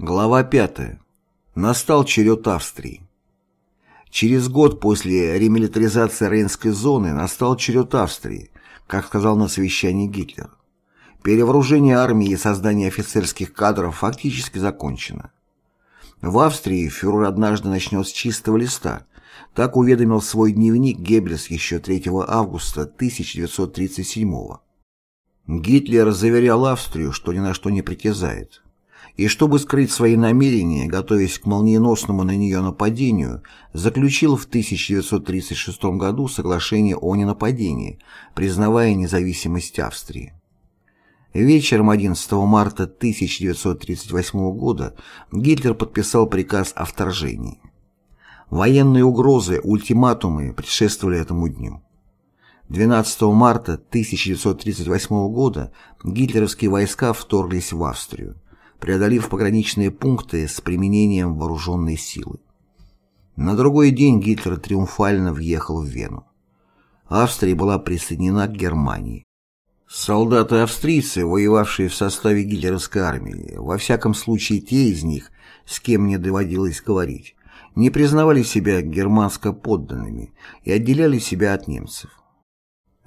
Глава 5. Настал черед Австрии. Через год после ремилитаризации Рейнской зоны настал черед Австрии, как сказал на совещании Гитлер. Перевооружение армии и создание офицерских кадров фактически закончено. В Австрии фюрер однажды начнет с чистого листа. Так уведомил свой дневник Геббельс еще 3 августа 1937 года. Гитлер заверял Австрию, что ни на что не притязает. И чтобы скрыть свои намерения, готовясь к молниеносному на нее нападению, заключил в 1936 году соглашение о ненападении, признавая независимость Австрии. Вечером 11 марта 1938 года Гитлер подписал приказ о вторжении. Военные угрозы, ультиматумы предшествовали этому дню. 12 марта 1938 года гитлеровские войска вторглись в Австрию, преодолев пограничные пункты с применением вооруженной силы. На другой день Гитлер триумфально въехал в Вену. Австрия была присоединена к Германии. Солдаты-австрийцы, воевавшие в составе гитлеровской армии, во всяком случае те из них, с кем мне доводилось говорить, не признавали себя германско подданными и отделяли себя от немцев.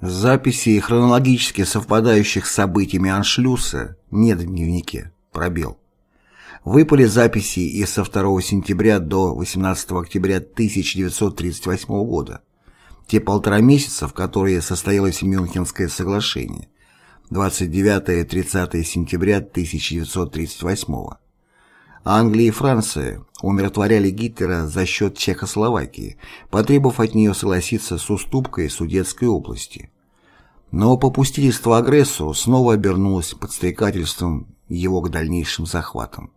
Записей, хронологически совпадающих с событиями аншлюса, нет в дневнике. Пробел. Выпали записи и со 2 сентября до 18 октября 1938 года. Те полтора месяца, в которые состоялось Мюнхенское соглашение. 29-30 сентября 1938 Англия и Франция умиротворяли Гитлера за счет Чехословакии, потребовав от нее согласиться с уступкой Судетской области. Но попустительство агрессору снова обернулось подстрекательством его к дальнейшим захватам.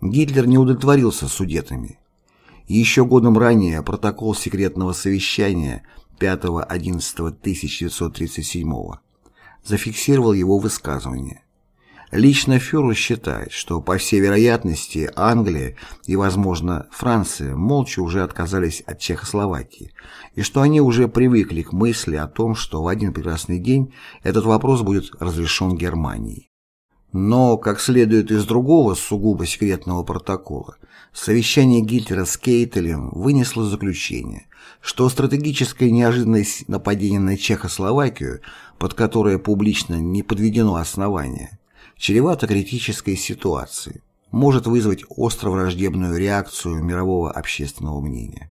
Гитлер не удовлетворился судетами. Еще годом ранее протокол секретного совещания 5-11-1937 зафиксировал его высказывание. Лично фюрер считает, что, по всей вероятности, Англия и, возможно, Франция молча уже отказались от Чехословакии, и что они уже привыкли к мысли о том, что в один прекрасный день этот вопрос будет разрешен Германией. Но, как следует из другого сугубо секретного протокола, совещание Гитлера с Кейтелем вынесло заключение, что стратегическое неожиданное нападение на Чехословакию, под которое публично не подведено основание, чревато критической ситуацией, может вызвать остро враждебную реакцию мирового общественного мнения.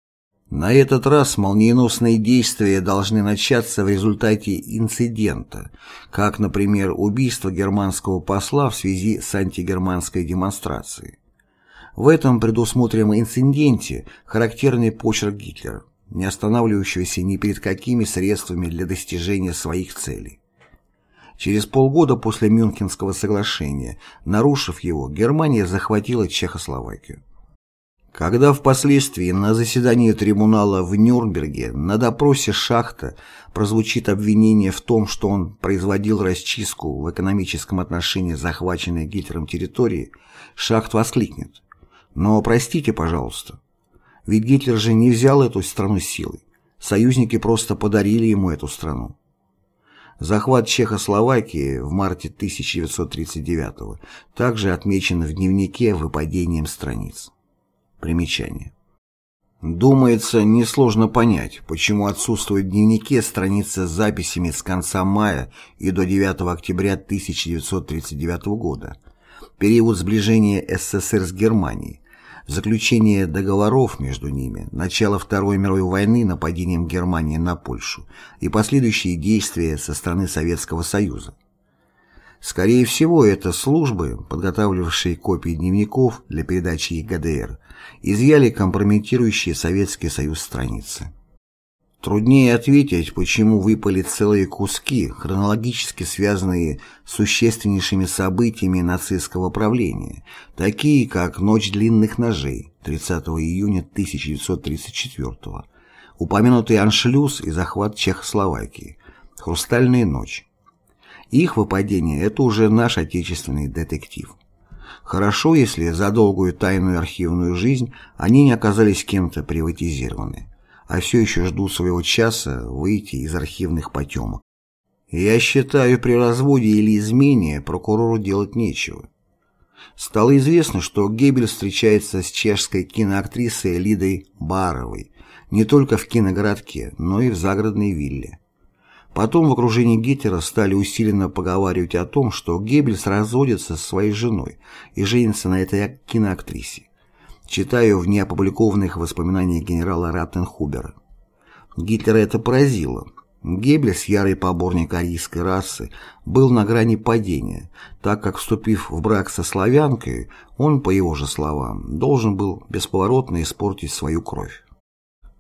На этот раз молниеносные действия должны начаться в результате инцидента, как, например, убийство германского посла в связи с антигерманской демонстрацией. В этом предусмотренном инциденте характерный почерк Гитлера, не останавливающегося ни перед какими средствами для достижения своих целей. Через полгода после Мюнхенского соглашения, нарушив его, Германия захватила Чехословакию. Когда впоследствии на заседании трибунала в Нюрнберге на допросе Шахта прозвучит обвинение в том, что он производил расчистку в экономическом отношении захваченной Гитлером территории, Шахт воскликнет. Но простите, пожалуйста, ведь Гитлер же не взял эту страну силой. Союзники просто подарили ему эту страну. Захват Чехословакии в марте 1939 также отмечен в дневнике выпадением страниц. Примечание. Думается, несложно понять, почему отсутствует в дневнике страница с записями с конца мая и до 9 октября 1939 года, период сближения СССР с Германией, заключение договоров между ними, начало Второй мировой войны нападением Германии на Польшу и последующие действия со стороны Советского Союза. Скорее всего, это службы, подготавливавшие копии дневников для передачи их ГДР, изъяли компрометирующие Советский Союз страницы. Труднее ответить, почему выпали целые куски, хронологически связанные с существеннейшими событиями нацистского правления, такие как «Ночь длинных ножей» 30 июня 1934 упомянутый аншлюз и захват Чехословакии, «Хрустальная ночь». Их выпадение – это уже наш отечественный детектив. Хорошо, если за долгую тайную архивную жизнь они не оказались кем-то приватизированы а все еще ждут своего часа выйти из архивных потемок. Я считаю, при разводе или измене прокурору делать нечего. Стало известно, что Геббельс встречается с чешской киноактрисой Лидой Баровой не только в киногородке, но и в загородной вилле. Потом в окружении Гитлера стали усиленно поговаривать о том, что Геббельс разводится со своей женой и женится на этой киноактрисе. Читаю в неопубликованных воспоминаниях генерала Раттенхубера. Гитлера это поразило. Геббельс, ярый поборник арийской расы, был на грани падения, так как, вступив в брак со славянкой, он, по его же словам, должен был бесповоротно испортить свою кровь.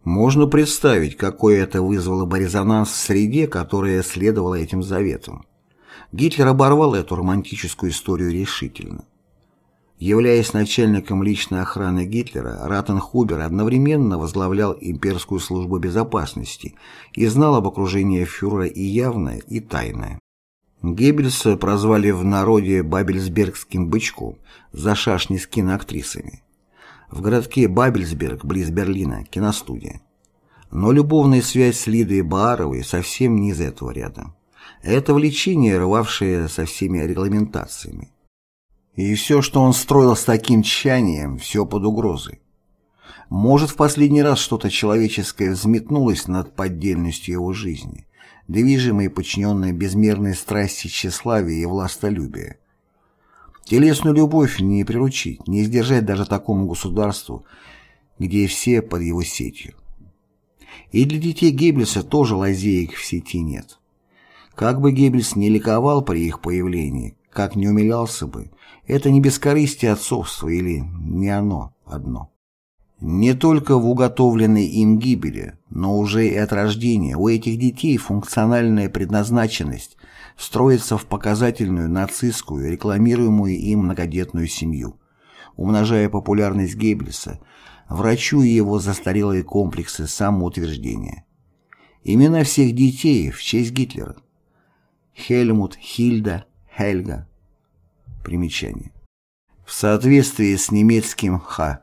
Можно представить, какой это вызвало бы резонанс в среде, которая следовала этим заветам. Гитлер оборвал эту романтическую историю решительно. Являясь начальником личной охраны Гитлера, Раттенхубер одновременно возглавлял имперскую службу безопасности и знал об окружении фюрера и явное, и тайное. Геббельса прозвали в народе Бабельсбергским бычком за шашни с киноактрисами. В городке Бабельсберг, близ Берлина, киностудия. Но любовная связь с Лидой Бааровой совсем не из этого ряда. Это влечение, рвавшее со всеми регламентациями. И все, что он строил с таким тщанием, все под угрозой. Может, в последний раз что-то человеческое взметнулось над поддельностью его жизни, движимой и подчиненной безмерной страсти тщеславия и властолюбия. Телесную любовь не приручить, не сдержать даже такому государству, где все под его сетью. И для детей Геббельса тоже лазеек в сети нет. Как бы Геббельс не ликовал при их появлении, как не умилялся бы, это не бескорыстие отцовства или не оно одно. Не только в уготовленной им гибели, но уже и от рождения у этих детей функциональная предназначенность строится в показательную нацистскую, рекламируемую им многодетную семью, умножая популярность Геббельса, врачу и его застарелые комплексы самоутверждения. Имена всех детей в честь Гитлера. Хельмут, Хильда, Хельга. Примечание. В соответствии с немецким «Х»,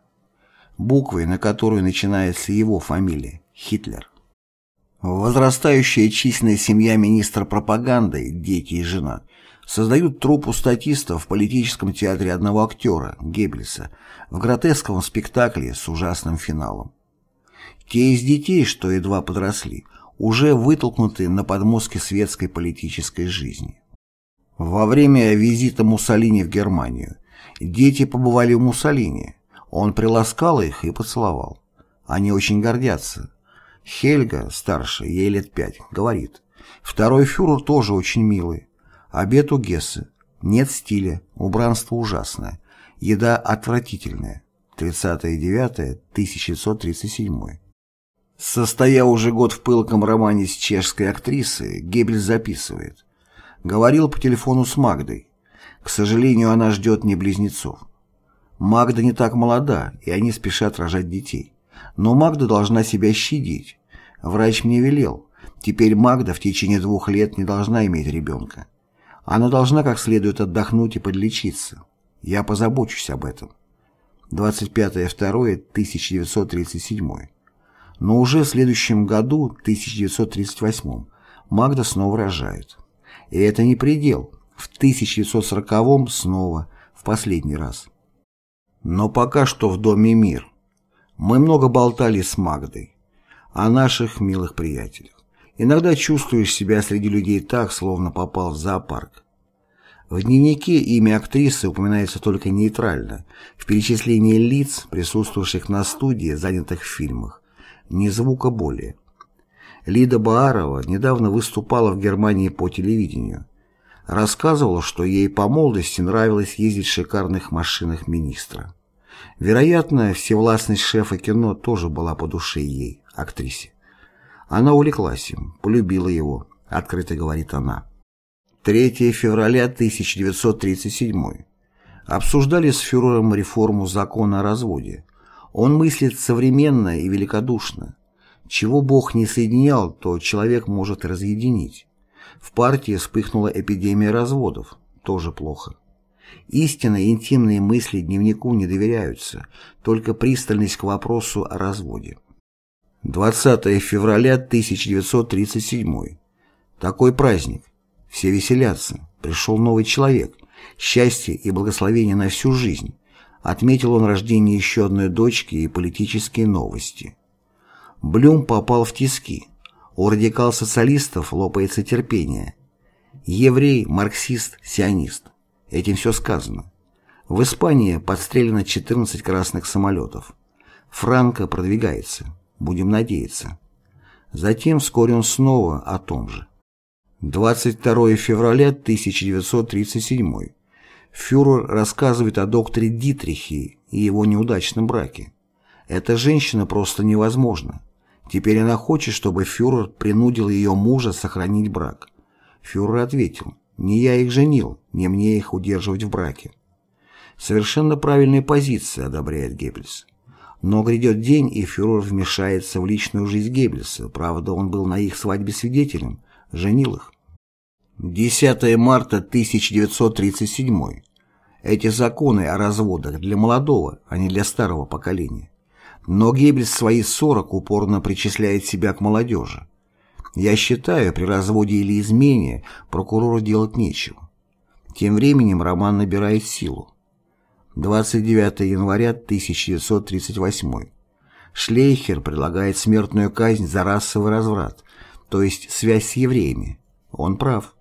буквой, на которую начинается его фамилия – Хитлер. Возрастающая численная семья министра пропаганды, дети и жена, создают труппу статистов в политическом театре одного актера, Геббельса, в гротесковом спектакле с ужасным финалом. Те из детей, что едва подросли, уже вытолкнуты на подмостки светской политической жизни. Во время визита Муссолини в Германию дети побывали у Муссолини. Он приласкал их и поцеловал. Они очень гордятся. Хельга, старшая, ей лет пять, говорит. Второй фюрер тоже очень милый. Обед у Гессы. Нет стиля, убранство ужасное. Еда отвратительная. 30.09.1937. Состоя уже год в пылком романе с чешской актрисой, Геббель записывает. Говорил по телефону с Магдой. К сожалению, она ждет не близнецов. Магда не так молода, и они спешат рожать детей. Но Магда должна себя щадить. Врач мне велел. Теперь Магда в течение двух лет не должна иметь ребенка. Она должна как следует отдохнуть и подлечиться. Я позабочусь об этом. 25.02.1937. Но уже в следующем году, 1938, Магда снова рожает. И это не предел. В 1940-м снова, в последний раз. Но пока что в доме мир. Мы много болтали с Магдой. О наших милых приятелях. Иногда чувствуешь себя среди людей так, словно попал в зоопарк. В дневнике имя актрисы упоминается только нейтрально, в перечислении лиц, присутствовавших на студии, занятых в фильмах. Ни звука более. Лида Баарова недавно выступала в Германии по телевидению. Рассказывала, что ей по молодости нравилось ездить в шикарных машинах министра. Вероятно, всевластность шефа кино тоже была по душе ей, актрисе. Она увлеклась им, полюбила его, открыто говорит она. 3 февраля 1937. Обсуждали с фюрером реформу закона о разводе. Он мыслит современно и великодушно. Чего Бог не соединял, то человек может разъединить. В партии вспыхнула эпидемия разводов. Тоже плохо. Истинно интимные мысли дневнику не доверяются, только пристальность к вопросу о разводе. 20 февраля 1937. Такой праздник. Все веселятся. Пришел новый человек. счастье и благословение на всю жизнь, отметил он рождение еще одной дочки и политические новости. Блюм попал в тиски. У радикал-социалистов лопается терпение. Еврей, марксист, сионист. Этим все сказано. В Испании подстрелено 14 красных самолетов. Франко продвигается. Будем надеяться. Затем вскоре он снова о том же. 22 февраля 1937. Фюрер рассказывает о докторе Дитрихе и его неудачном браке. Эта женщина просто невозможна. Теперь она хочет, чтобы фюрер принудил ее мужа сохранить брак. Фюрер ответил, не я их женил, не мне их удерживать в браке. Совершенно правильная позиция, одобряет Геббельс. Но грядет день, и фюрер вмешается в личную жизнь Геббельса. Правда, он был на их свадьбе свидетелем, женил их. 10 марта 1937. Эти законы о разводах для молодого, а не для старого поколения. Но Геббельс свои 40 упорно причисляет себя к молодежи. Я считаю, при разводе или измене прокурору делать нечего. Тем временем роман набирает силу. 29 января 1938. Шлейхер предлагает смертную казнь за расовый разврат, то есть связь с евреями. Он прав.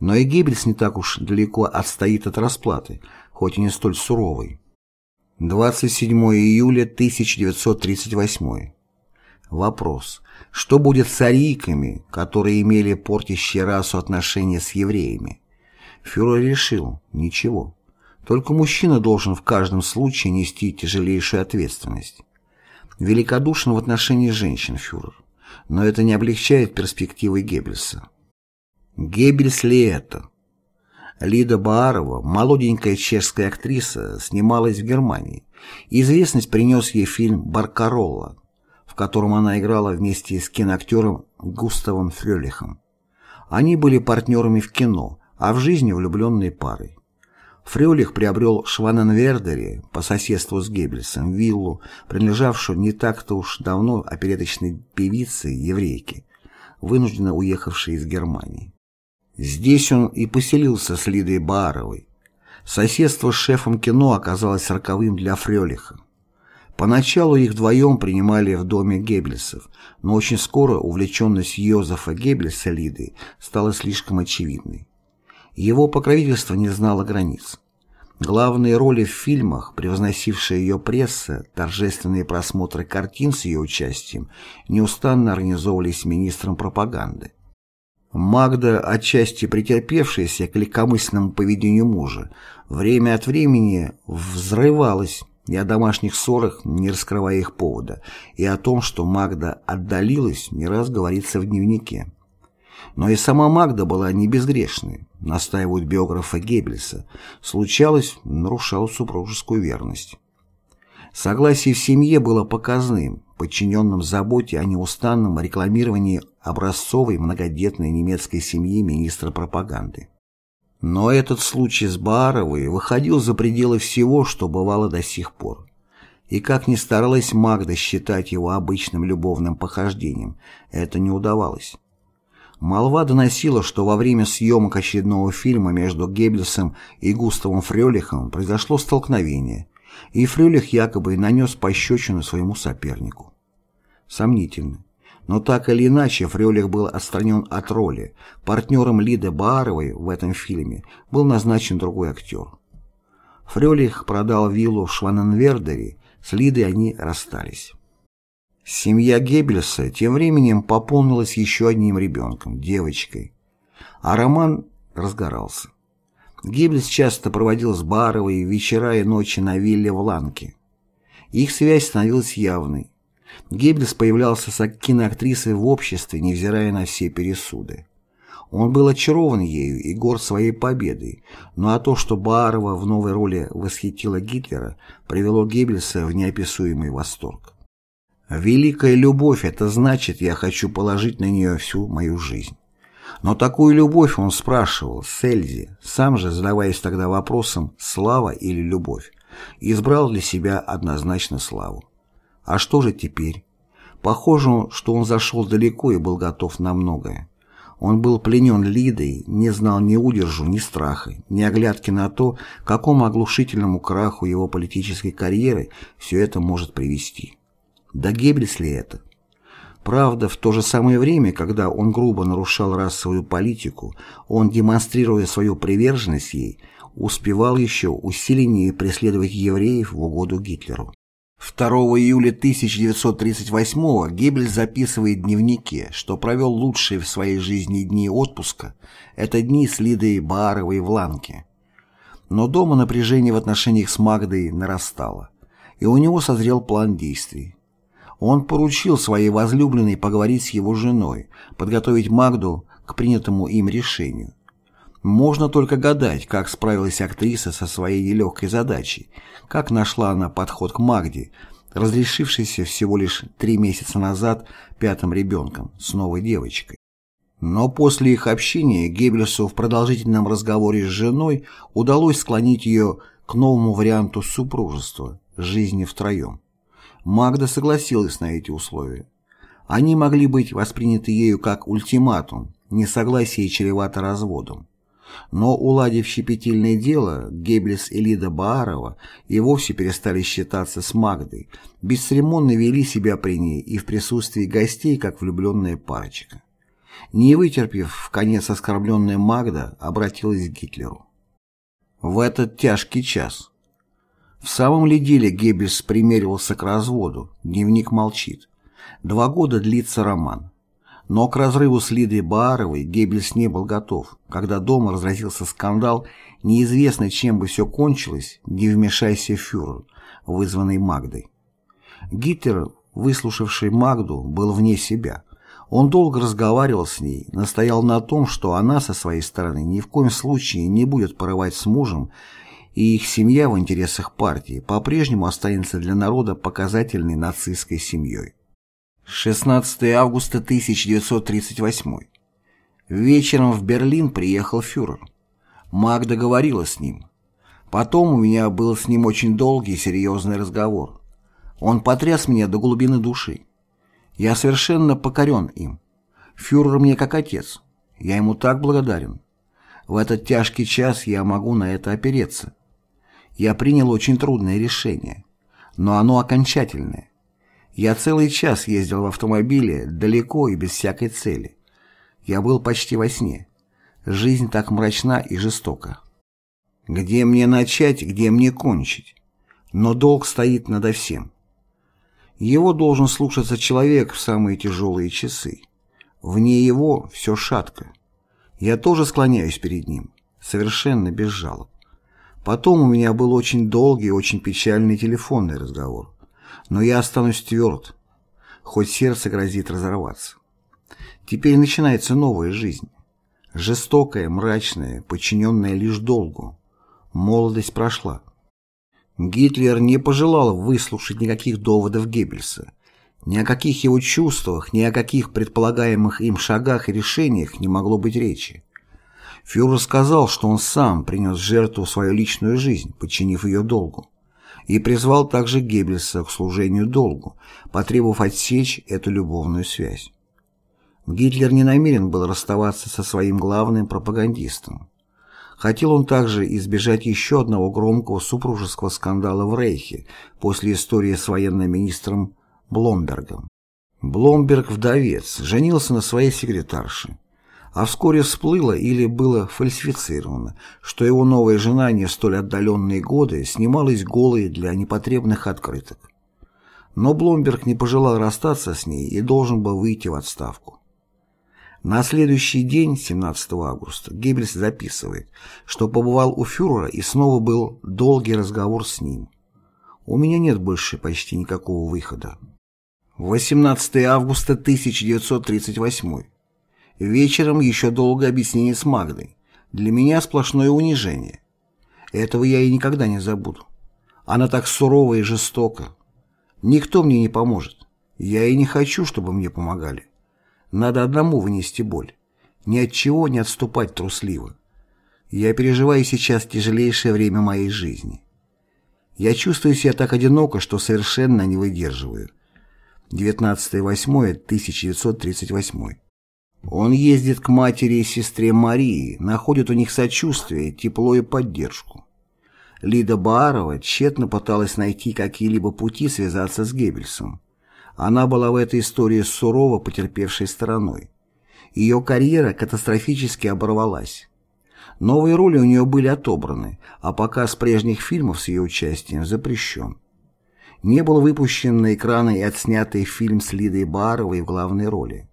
Но и Геббельс не так уж далеко отстоит от расплаты, хоть и не столь суровой. 27 июля 1938. Вопрос. Что будет с арийками, которые имели портящие расу отношения с евреями? Фюрер решил – ничего. Только мужчина должен в каждом случае нести тяжелейшую ответственность. Великодушен в отношении женщин фюрер, но это не облегчает перспективы Геббельса. Геббельс ли это? Лида Баарова, молоденькая чешская актриса, снималась в Германии. Известность принес ей фильм «Баркаролла», в котором она играла вместе с киноактером Густавом Фрёлихом. Они были партнерами в кино, а в жизни влюбленной парой. Фрёлих приобрел в Шваненвердере по соседству с Геббельсом виллу, принадлежавшую не так-то уж давно опереточной певице, еврейке, вынужденно уехавшей из Германии. Здесь он и поселился с Лидой Бааровой. Соседство с шефом кино оказалось роковым для Фрёлиха. Поначалу их вдвоем принимали в доме Геббельсов, но очень скоро увлеченность Йозефа Геббельса Лиды стала слишком очевидной. Его покровительство не знало границ. Главные роли в фильмах, превозносившая ее пресса, торжественные просмотры картин с ее участием, неустанно организовывались министром пропаганды. Магда, отчасти претерпевшаяся к легкомысленному поведению мужа, время от времени взрывалась и о домашних ссорах, не раскрывая их повода, и о том, что Магда отдалилась, не раз говорится в дневнике. Но и сама Магда была не безгрешной, настаивают биографа Геббельса, случалось, нарушала супружескую верность. Согласие в семье было показным, подчиненным заботе о неустанном рекламировании образцовой многодетной немецкой семьи министра пропаганды. Но этот случай с Бааровой выходил за пределы всего, что бывало до сих пор. И как ни старалась Магда считать его обычным любовным похождением, это не удавалось. Молва доносила, что во время съемок очередного фильма между Геббельсом и Густавом Фрёлихом произошло столкновение, и Фрюлих якобы нанес пощечину своему сопернику. Сомнительно. Но так или иначе Фрюлих был отстранен от роли. Партнером Лиды Бааровой в этом фильме был назначен другой актер. Фрюлих продал виллу в Шваненвердере, с Лидой они расстались. Семья Геббельса тем временем пополнилась еще одним ребенком, девочкой. А роман разгорался. Геббельс часто проводил с Баровой вечера и ночи на вилле в Ланке. Их связь становилась явной. Геббельс появлялся с киноактрисой в обществе, невзирая на все пересуды. Он был очарован ею и горд своей победой, ну а то, что Барова в новой роли восхитила Гитлера, привело Геббельса в неописуемый восторг. «Великая любовь — это значит, я хочу положить на нее всю мою жизнь». Но такую любовь он спрашивал с Эльзи, сам же задаваясь тогда вопросом «слава или любовь?» избрал для себя однозначно славу. А что же теперь? Похоже, что он зашел далеко и был готов на многое. Он был пленен Лидой, не знал ни удержу, ни страха, ни оглядки на то, к какому оглушительному краху его политической карьеры все это может привести. Да Геббельс ли это? Правда, в то же самое время, когда он грубо нарушал расовую политику, он, демонстрируя свою приверженность ей, успевал еще усиленнее преследовать евреев в угоду Гитлеру. 2 июля 1938-го Геббельс записывает в дневнике, что провел лучшие в своей жизни дни отпуска – это дни с Лидой Бааровой в Ланке. Но дома напряжение в отношениях с Магдой нарастало, и у него созрел план действий. Он поручил своей возлюбленной поговорить с его женой, подготовить Магду к принятому им решению. Можно только гадать, как справилась актриса со своей нелегкой задачей, как нашла она подход к Магде, разрешившейся всего лишь три месяца назад пятым ребенком, с новой девочкой. Но после их общения Геббельсу в продолжительном разговоре с женой удалось склонить ее к новому варианту супружества – жизни втроем. Магда согласилась на эти условия. Они могли быть восприняты ею как ультиматум, несогласие чревато разводом. Но, уладив щепетильное дело, Геббельс и Лида Баарова и вовсе перестали считаться с Магдой, бесцеремонно вели себя при ней и в присутствии гостей, как влюбленная парочка. Не вытерпев, в конец оскорбленная Магда обратилась к Гитлеру. В этот тяжкий час. В самом ли деле Геббельс примеривался к разводу? Дневник молчит. Два года длится роман. Но к разрыву с Лидой Бааровой Геббельс не был готов. Когда дома разразился скандал, неизвестно, чем бы все кончилось, не вмешайся фюрер, вызванный Магдой. Гитлер, выслушавший Магду, был вне себя. Он долго разговаривал с ней, настоял на том, что она со своей стороны ни в коем случае не будет порывать с мужем, и их семья в интересах партии по-прежнему останется для народа показательной нацистской семьей. 16 августа 1938. Вечером в Берлин приехал фюрер. Магда говорила с ним. Потом у меня был с ним очень долгий и серьезный разговор. Он потряс меня до глубины души. Я совершенно покорен им. Фюрер мне как отец. Я ему так благодарен. В этот тяжкий час я могу на это опереться. Я принял очень трудное решение, но оно окончательное. Я целый час ездил в автомобиле далеко и без всякой цели. Я был почти во сне. Жизнь так мрачна и жестока. Где мне начать, где мне кончить? Но долг стоит надо всем. Его должен слушаться человек в самые тяжелые часы. Вне его все шатко. Я тоже склоняюсь перед ним, совершенно без жалоб. Потом у меня был очень долгий очень печальный телефонный разговор. Но я останусь тверд, хоть сердце грозит разорваться. Теперь начинается новая жизнь. Жестокая, мрачная, подчиненная лишь долгу. Молодость прошла. Гитлер не пожелал выслушать никаких доводов Геббельса. Ни о каких его чувствах, ни о каких предполагаемых им шагах и решениях не могло быть речи. Фюрер сказал, что он сам принес жертву свою личную жизнь, подчинив ее долгу, и призвал также Геббельса к служению долгу, потребовав отсечь эту любовную связь. Гитлер не намерен был расставаться со своим главным пропагандистом. Хотел он также избежать еще одного громкого супружеского скандала в Рейхе после истории с военным министром Бломбергом. Бломберг, вдовец, женился на своей секретарше а вскоре всплыло или было фальсифицировано, что его новая жена не столь отдаленные годы снималась голой для непотребных открыток. Но Бломберг не пожелал расстаться с ней и должен был выйти в отставку. На следующий день, 17 августа, Геббельс записывает, что побывал у фюрера и снова был долгий разговор с ним. «У меня нет больше почти никакого выхода». 18 августа 1938 Вечером еще долго объяснение с Магдой. Для меня сплошное унижение. Этого я и никогда не забуду. Она так сурова и жестока. Никто мне не поможет. Я и не хочу, чтобы мне помогали. Надо одному вынести боль. Ни от чего не отступать трусливо. Я переживаю сейчас тяжелейшее время моей жизни. Я чувствую себя так одиноко, что совершенно не выдерживаю. 19.08.1938 Он ездит к матери и сестре Марии, находит у них сочувствие, тепло и поддержку. Лида Баарова тщетно пыталась найти какие-либо пути связаться с Геббельсом. Она была в этой истории сурово потерпевшей стороной. Ее карьера катастрофически оборвалась. Новые роли у нее были отобраны, а показ прежних фильмов с ее участием запрещен. Не был выпущен на экраны и отснятый фильм с Лидой Бааровой в главной роли.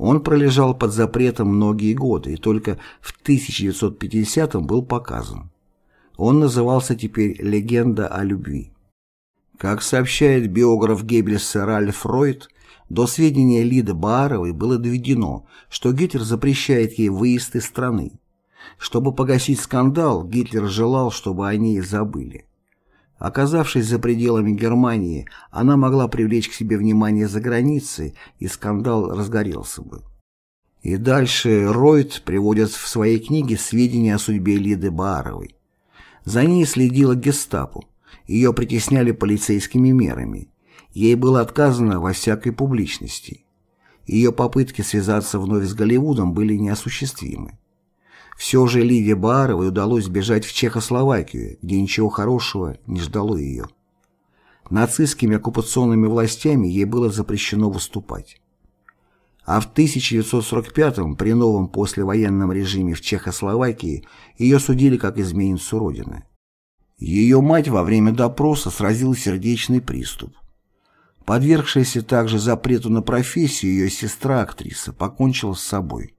Он пролежал под запретом многие годы и только в 1950-м был показан. Он назывался теперь «Легенда о любви». Как сообщает биограф Геббельса Ральф Ройд, до сведения Лиды Бааровой было доведено, что Гитлер запрещает ей выезд из страны. Чтобы погасить скандал, Гитлер желал, чтобы о ней забыли. Оказавшись за пределами Германии, она могла привлечь к себе внимание за границей, и скандал разгорелся бы. И дальше Ройд приводит в своей книге сведения о судьбе Лиды Бааровой. За ней следила гестапо. Ее притесняли полицейскими мерами. Ей было отказано во всякой публичности. Ее попытки связаться вновь с Голливудом были неосуществимы. Все же Ливе Бааровой удалось сбежать в Чехословакию, где ничего хорошего не ждало ее. Нацистскими оккупационными властями ей было запрещено выступать. А в 1945-м при новом послевоенном режиме в Чехословакии ее судили как изменницу Родины. Ее мать во время допроса сразила сердечный приступ. Подвергшаяся также запрету на профессию ее сестра-актриса покончила с собой.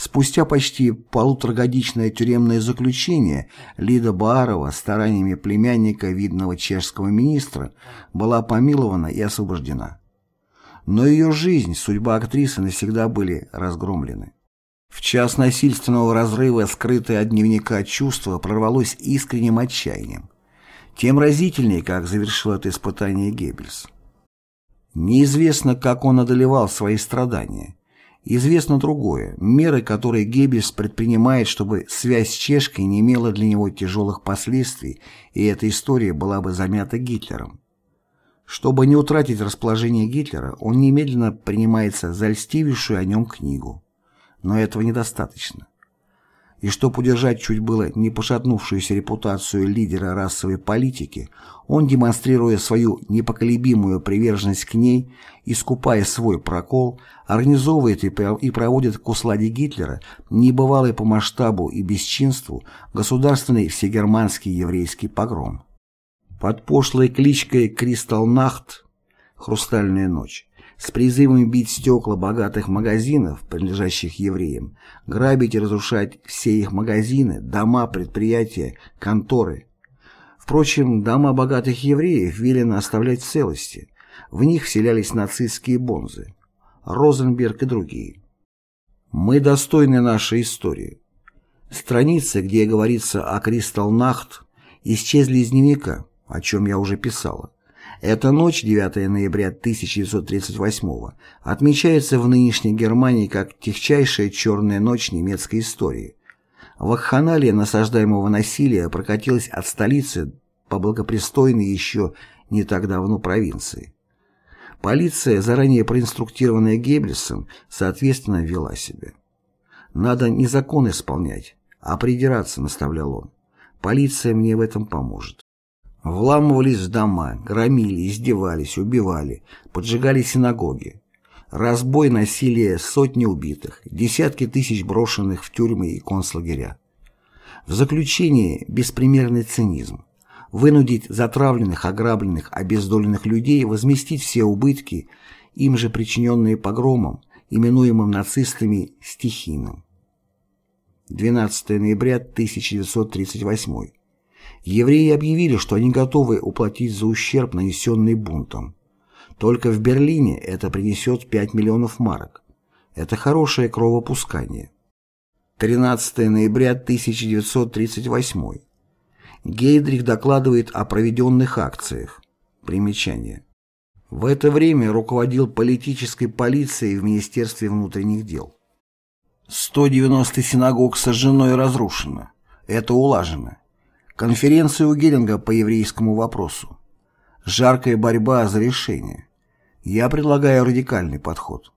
Спустя почти полуторагодичное тюремное заключение Лида Баарова стараниями племянника видного чешского министра была помилована и освобождена. Но ее жизнь, судьба актрисы навсегда были разгромлены. В час насильственного разрыва, скрытое от дневника чувство, прорвалось искренним отчаянием. Тем разительнее, как завершил это испытание Геббельс. Неизвестно, как он одолевал свои страдания. Известно другое – меры, которые Геббельс предпринимает, чтобы связь с Чешкой не имела для него тяжелых последствий, и эта история была бы замята Гитлером. Чтобы не утратить расположение Гитлера, он немедленно принимается за льстивейшую о нем книгу. Но этого недостаточно. И чтобы удержать чуть было не пошатнувшуюся репутацию лидера расовой политики, он, демонстрируя свою непоколебимую приверженность к ней, искупая свой прокол, организовывает и проводит к усладе Гитлера небывалый по масштабу и бесчинству государственный всегерманский еврейский погром. Под пошлой кличкой «Кристалл-Нахт» «Хрустальная ночь» с призывами бить стекла богатых магазинов, принадлежащих евреям, грабить и разрушать все их магазины, дома, предприятия, конторы. Впрочем, дома богатых евреев велено оставлять в целости. В них вселялись нацистские бонзы. Розенберг и другие. Мы достойны нашей истории. Страницы, где говорится о Кристалл-Нахт, исчезли из дневника о чем я уже писала. Эта ночь, 9 ноября 1938 отмечается в нынешней Германии как техчайшая черная ночь немецкой истории. Вакханалия насаждаемого насилия прокатилась от столицы по благопристойной еще не так давно провинции. Полиция, заранее проинструктированная Геббельсом, соответственно вела себя. «Надо не закон исполнять, а придираться», — наставлял он. «Полиция мне в этом поможет». Вламывались в дома, громили, издевались, убивали, поджигали синагоги. Разбой, насилие, сотни убитых, десятки тысяч брошенных в тюрьмы и концлагеря. В заключение беспримерный цинизм. Вынудить затравленных, ограбленных, обездоленных людей возместить все убытки, им же причиненные погромом, именуемым нацистами стихийным. 12 ноября 1938 Евреи объявили, что они готовы уплатить за ущерб, нанесенный бунтом. Только в Берлине это принесет 5 миллионов марок. Это хорошее кровопускание. 13 ноября 1938. Гейдрих докладывает о проведенных акциях. Примечание. В это время руководил политической полицией в Министерстве внутренних дел. 190 синагог сожжено и разрушено. Это улажено. Конференция у Геринга по еврейскому вопросу. Жаркая борьба за решение. Я предлагаю радикальный подход.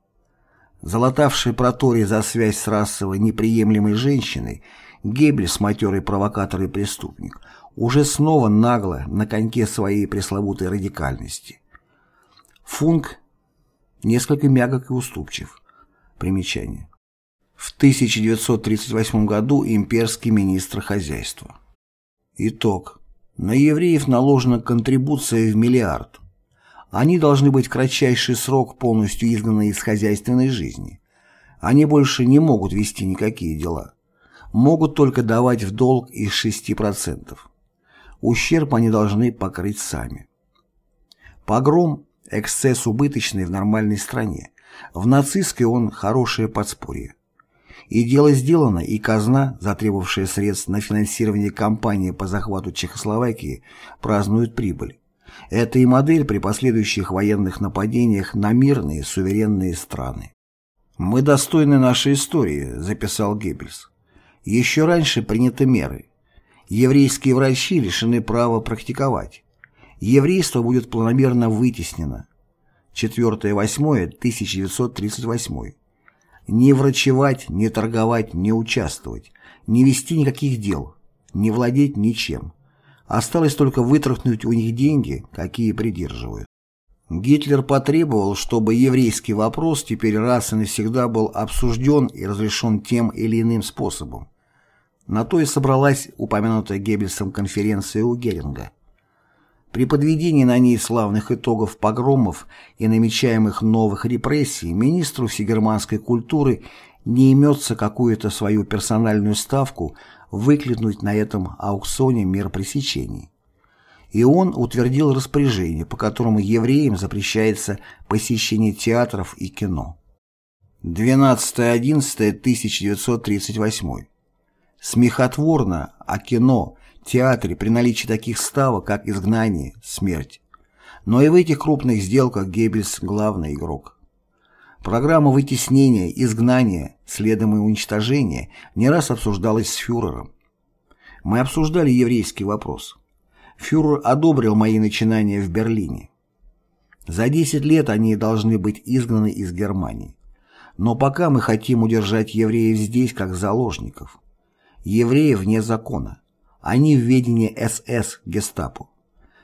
залатавший проторий за связь с расово неприемлемой женщиной, Геббельс, матерый провокатор и преступник, уже снова нагло на коньке своей пресловутой радикальности. Функ несколько мягок и уступчив. Примечание. В 1938 году имперский министр хозяйства. Итог. На евреев наложена контрибуция в миллиард. Они должны быть в кратчайший срок полностью изгнаны из хозяйственной жизни. Они больше не могут вести никакие дела. Могут только давать в долг из 6%. Ущерб они должны покрыть сами. Погром – эксцесс убыточный в нормальной стране. В нацистской он хорошее подспорье. И дело сделано, и казна, затребовавшая средств на финансирование кампании по захвату Чехословакии, празднует прибыль. Это и модель при последующих военных нападениях на мирные суверенные страны. «Мы достойны нашей истории», – записал Геббельс. «Еще раньше приняты меры. Еврейские врачи лишены права практиковать. Еврейство будет планомерно вытеснено. 4-8-1938. Не врачевать, не торговать, не участвовать, не вести никаких дел, не владеть ничем. Осталось только вытряхнуть у них деньги, какие придерживают. Гитлер потребовал, чтобы еврейский вопрос теперь раз и навсегда был обсужден и разрешен тем или иным способом. На то и собралась упомянутая Геббельсом конференция у Геринга. При подведении на ней славных итогов погромов и намечаемых новых репрессий министру всегерманской культуры не имется какую-то свою персональную ставку выкликнуть на этом аукционе мер пресечений. И он утвердил распоряжение, по которому евреям запрещается посещение театров и кино. 12.11.1938. Смехотворно, а кино театре при наличии таких ставок, как изгнание, смерть. Но и в этих крупных сделках Геббельс – главный игрок. Программа вытеснения, изгнания, следом и уничтожения не раз обсуждалась с фюрером. Мы обсуждали еврейский вопрос. Фюрер одобрил мои начинания в Берлине. За 10 лет они должны быть изгнаны из Германии. Но пока мы хотим удержать евреев здесь как заложников. Евреи вне закона. Они в ведении СС гестапо.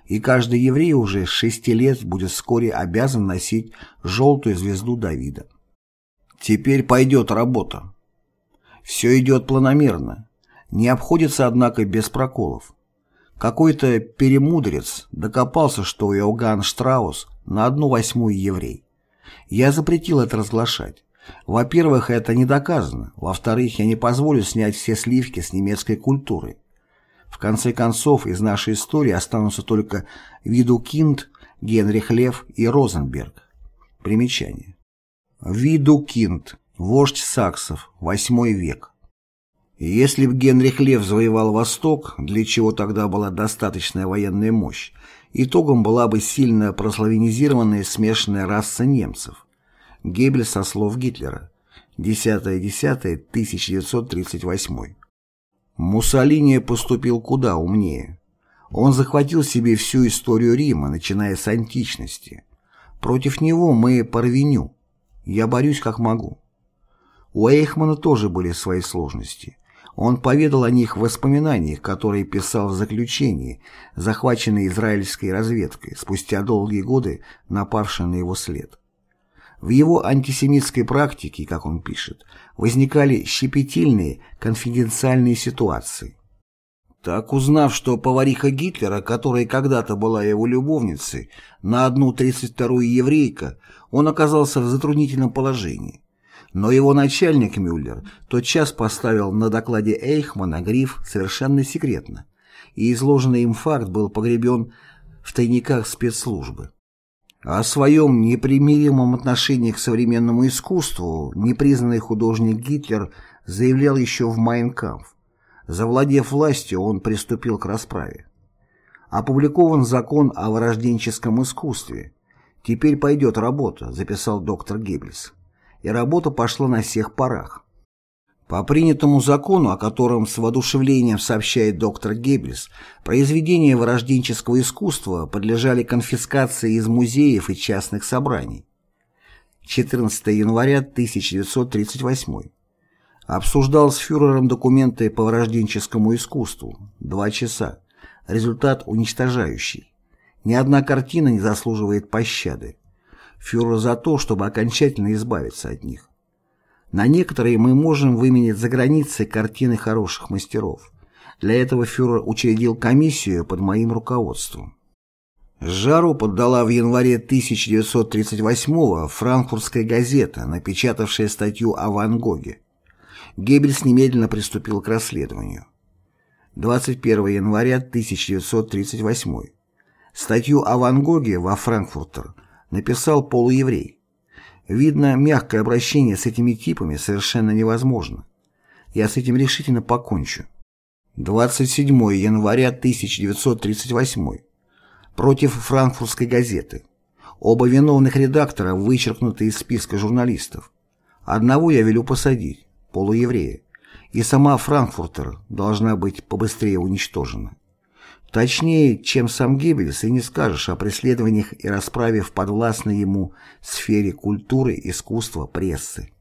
И каждый еврей уже с шести лет будет вскоре обязан носить желтую звезду Давида. Теперь пойдет работа. Все идет планомерно. Не обходится, однако, без проколов. Какой-то перемудрец докопался, что Иоганн Штраус на одну восьмую еврей. Я запретил это разглашать. Во-первых, это не доказано. Во-вторых, я не позволю снять все сливки с немецкой культуры. В конце концов, из нашей истории останутся только Видукинд, Генрих Лев и Розенберг. Примечание. Видукинд, вождь саксов, восьмой век. Если б Генрих Лев завоевал Восток, для чего тогда была достаточная военная мощь, итогом была бы сильно прославянизированная смешанная раса немцев. Геббель со слов Гитлера. 10.10.1938. Муссолини поступил куда умнее. Он захватил себе всю историю Рима, начиная с античности. Против него мы порвеню. Я борюсь как могу. У Эйхмана тоже были свои сложности. Он поведал о них в воспоминаниях, которые писал в заключении, захваченной израильской разведкой, спустя долгие годы напавшей на его след. В его антисемитской практике, как он пишет, возникали щепетильные конфиденциальные ситуации. Так, узнав, что повариха Гитлера, которая когда-то была его любовницей, на одну 32-ю еврейка, он оказался в затруднительном положении. Но его начальник Мюллер тотчас поставил на докладе Эйхмана гриф «совершенно секретно», и изложенный им факт был погребен в тайниках спецслужбы. О своем непримиримом отношении к современному искусству непризнанный художник Гитлер заявлял еще в Майнкамф. Завладев властью, он приступил к расправе. Опубликован закон о вырожденческом искусстве. Теперь пойдет работа, записал доктор Геббельс. И работа пошла на всех парах. По принятому закону, о котором с воодушевлением сообщает доктор Геббельс, произведения вырожденческого искусства подлежали конфискации из музеев и частных собраний. 14 января 1938. Обсуждал с фюрером документы по вырожденческому искусству. Два часа. Результат уничтожающий. Ни одна картина не заслуживает пощады. Фюрер за то, чтобы окончательно избавиться от них. На некоторые мы можем выменять за границей картины хороших мастеров. Для этого фюрер учредил комиссию под моим руководством. Жару поддала в январе 1938-го франкфуртская газета, напечатавшая статью о Ван Гоге. Геббельс немедленно приступил к расследованию. 21 января 1938 Статью о Ван Гоге во Франкфуртер написал полуеврей. Видно, мягкое обращение с этими типами совершенно невозможно. Я с этим решительно покончу. 27 января 1938. Против франкфуртской газеты. Оба виновных редактора вычеркнуты из списка журналистов. Одного я велю посадить, полуеврея, и сама Франкфуртер должна быть побыстрее уничтожена. Точнее, чем сам Геббельс, и не скажешь о преследованиях и расправе в подвластной ему сфере культуры, искусства, прессы.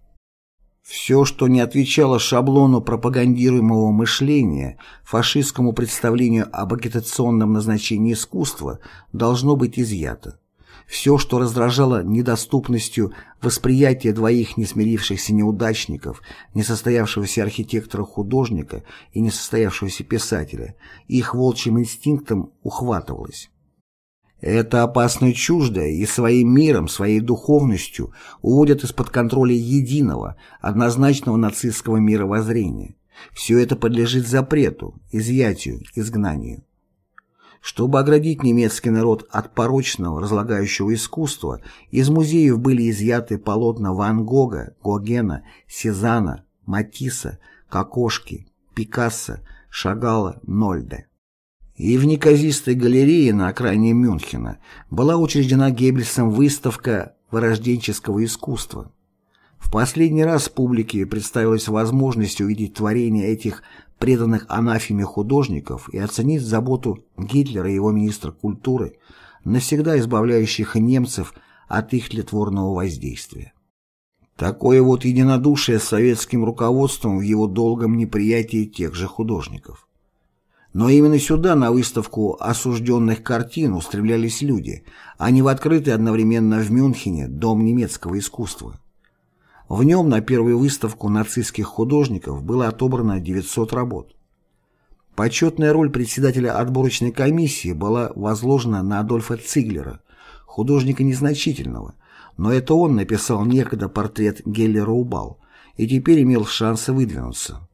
Все, что не отвечало шаблону пропагандируемого мышления, фашистскому представлению об агитационном назначении искусства, должно быть изъято. Все, что раздражало недоступностью восприятия двоих несмирившихся неудачников, несостоявшегося архитектора-художника и несостоявшегося писателя, их волчьим инстинктом ухватывалось. Это опасно чуждое и своим миром, своей духовностью уводят из-под контроля единого, однозначного нацистского мировоззрения. Все это подлежит запрету, изъятию, изгнанию. Чтобы оградить немецкий народ от порочного, разлагающего искусства, из музеев были изъяты полотна Ван Гога, Гогена, Сезана, Матисса, Кокошки, Пикассо, Шагала, Нольде. И в неказистой галерее на окраине Мюнхена была учреждена Геббельсом выставка вырожденческого искусства. В последний раз публике представилась возможность увидеть творения этих преданных анафеме художников и оценить заботу Гитлера и его министра культуры, навсегда избавляющих немцев от их тлетворного воздействия. Такое вот единодушие с советским руководством в его долгом неприятии тех же художников. Но именно сюда, на выставку осужденных картин, устремлялись люди, а не в открытый одновременно в Мюнхене Дом немецкого искусства. В нем на первую выставку нацистских художников было отобрано 900 работ. Почетная роль председателя отборочной комиссии была возложена на Адольфа Циглера, художника незначительного, но это он написал некогда портрет Геллера Убал и теперь имел шансы выдвинуться.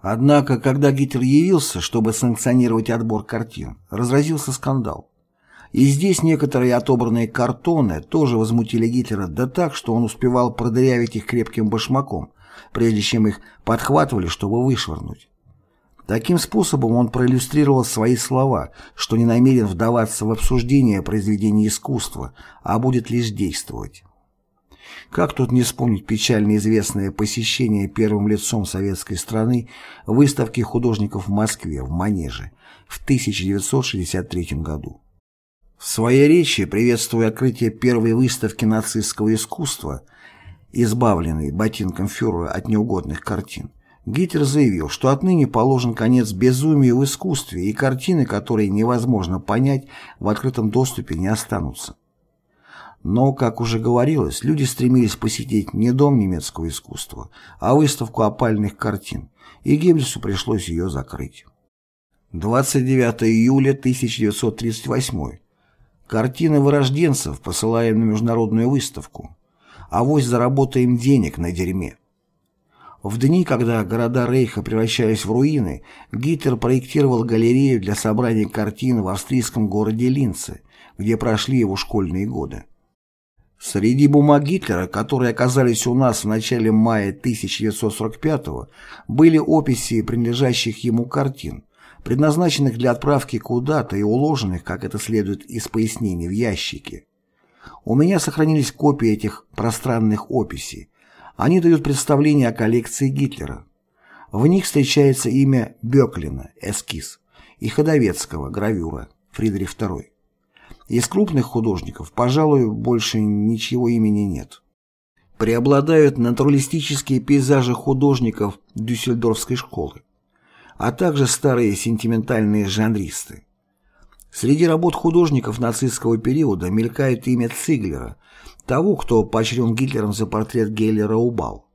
Однако, когда Гитлер явился, чтобы санкционировать отбор картин, разразился скандал. И здесь некоторые отобранные картоны тоже возмутили Гитлера да так, что он успевал продырявить их крепким башмаком, прежде чем их подхватывали, чтобы вышвырнуть. Таким способом он проиллюстрировал свои слова, что не намерен вдаваться в обсуждение произведений искусства, а будет лишь действовать. Как тут не вспомнить печально известное посещение первым лицом советской страны выставки художников в Москве, в Манеже, в 1963 году. В своей речи, приветствуя открытие первой выставки нацистского искусства, избавленной ботинком фюрера от неугодных картин, Гитлер заявил, что отныне положен конец безумию в искусстве, и картины, которые невозможно понять, в открытом доступе не останутся. Но, как уже говорилось, люди стремились посетить не дом немецкого искусства, а выставку опальных картин, и Геббельсу пришлось ее закрыть. 29 июля 1938 Картины вырожденцев посылаем на международную выставку. а вось заработаем денег на дерьме. В дни, когда города Рейха превращались в руины, Гитлер проектировал галерею для собрания картин в австрийском городе Линце, где прошли его школьные годы. Среди бумаг Гитлера, которые оказались у нас в начале мая 1945 были описи принадлежащих ему картин, предназначенных для отправки куда-то и уложенных, как это следует из пояснений, в ящики. У меня сохранились копии этих пространных описей. Они дают представление о коллекции Гитлера. В них встречается имя Бёклина, эскиз, и Ходовецкого, гравюра, Фридрих II. Из крупных художников, пожалуй, больше ничего имени нет. преобладают натуралистические пейзажи художников Дюссельдорфской школы, а также старые сентиментальные жанристы. Среди работ художников нацистского периода мелькает имя Циглера, того, кто поощрен Гитлером за портрет Геллера Убал.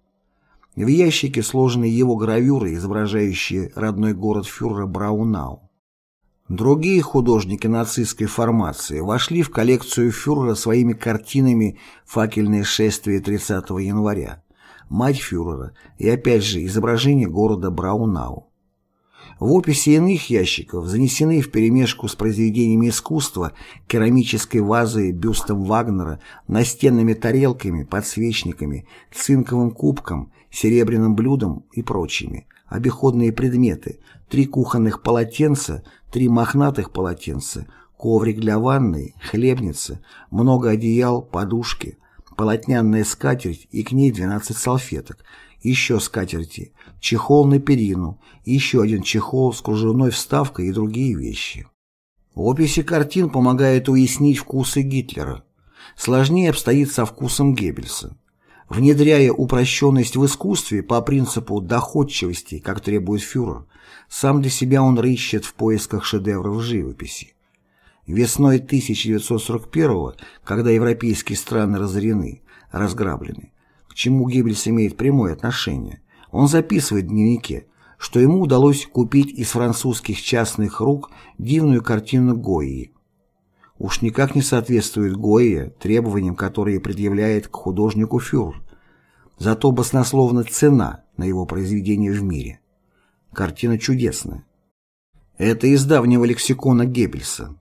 В ящике сложены его гравюры, изображающие родной город фюрера Браунау. Другие художники нацистской формации вошли в коллекцию фюрера своими картинами «Факельное шествие 30 января», «Мать фюрера» и опять же изображение города Браунау. В описи иных ящиков занесены вперемешку с произведениями искусства керамической вазой, бюстом Вагнера, настенными тарелками, подсвечниками, цинковым кубком, серебряным блюдом и прочими, обиходные предметы, три кухонных полотенца, три мохнатых полотенца, коврик для ванной, хлебница, много одеял, подушки, полотняная скатерть и к ней 12 салфеток, еще скатерти, чехол на перину, еще один чехол с кружевной вставкой и другие вещи. Описи картин помогают уяснить вкусы Гитлера. Сложнее обстоит со вкусом Геббельса. Внедряя упрощенность в искусстве по принципу доходчивости, как требует фюрер, сам для себя он рыщет в поисках шедевров живописи. Весной 1941 когда европейские страны разорены, разграблены, к чему Геббельс имеет прямое отношение, он записывает в дневнике, что ему удалось купить из французских частных рук дивную картину Гойи. Уж никак не соответствует Гойя требованиям, которые предъявляет к художнику фюрер. Зато баснословна цена на его произведение в мире. Картина чудесная. Это из давнего лексикона Геббельса.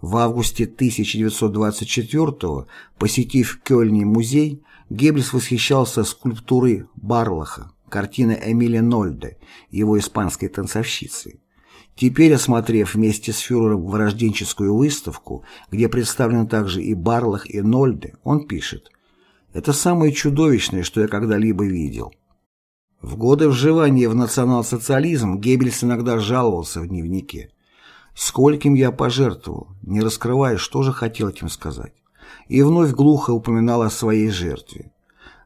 В августе 1924 посетив Кёльний музей, Геббельс восхищался скульптурой Барлаха, картины Эмиля Нольде, его испанской танцовщицы. Теперь, осмотрев вместе с фюрером вырожденческую выставку, где представлены также и Барлах, и Нольде, он пишет «Это самое чудовищное, что я когда-либо видел». В годы вживания в национал-социализм Геббельс иногда жаловался в дневнике. «Скольким я пожертвовал, не раскрывая, что же хотел этим сказать» и вновь глухо упоминал о своей жертве.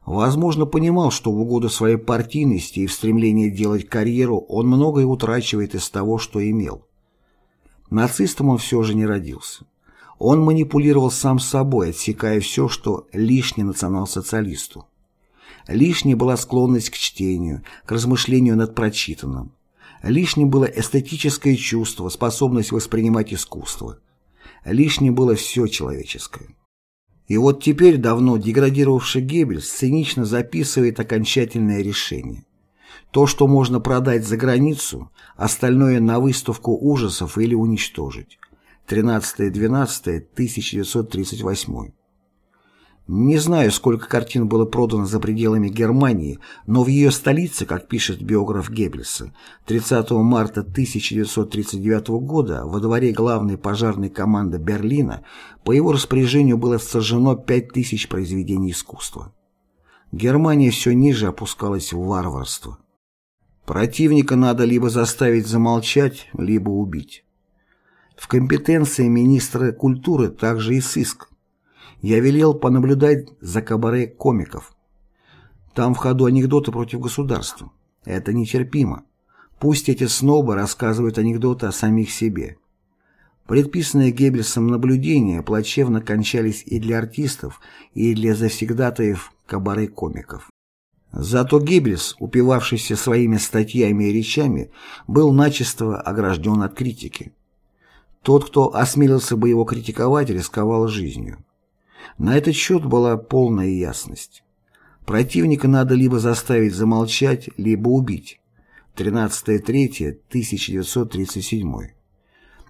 Возможно, понимал, что в угоду своей партийности и в стремлении делать карьеру он многое утрачивает из того, что имел. Нацистом он все же не родился. Он манипулировал сам собой, отсекая все, что лишнее национал-социалисту. Лишней была склонность к чтению, к размышлению над прочитанным. Лишним было эстетическое чувство, способность воспринимать искусство. Лишним было все человеческое. И вот теперь давно деградировавший Геббельс цинично записывает окончательное решение. То, что можно продать за границу, остальное на выставку ужасов или уничтожить. 13-12-1938 не знаю, сколько картин было продано за пределами Германии, но в ее столице, как пишет биограф Геббельса, 30 марта 1939 года во дворе главной пожарной команды Берлина по его распоряжению было сожжено 5000 произведений искусства. Германия все ниже опускалась в варварство. Противника надо либо заставить замолчать, либо убить. В компетенции министра культуры также и сыск я велел понаблюдать за кабаре комиков. Там в ходу анекдоты против государства. Это нетерпимо. Пусть эти снобы рассказывают анекдоты о самих себе. Предписанные Геббельсом наблюдения плачевно кончались и для артистов, и для завсегдатаев кабаре комиков. Зато Геббельс, упивавшийся своими статьями и речами, был начисто огражден от критики. Тот, кто осмелился бы его критиковать, рисковал жизнью. На этот счет была полная ясность. Противника надо либо заставить замолчать, либо убить. 13.03.1937.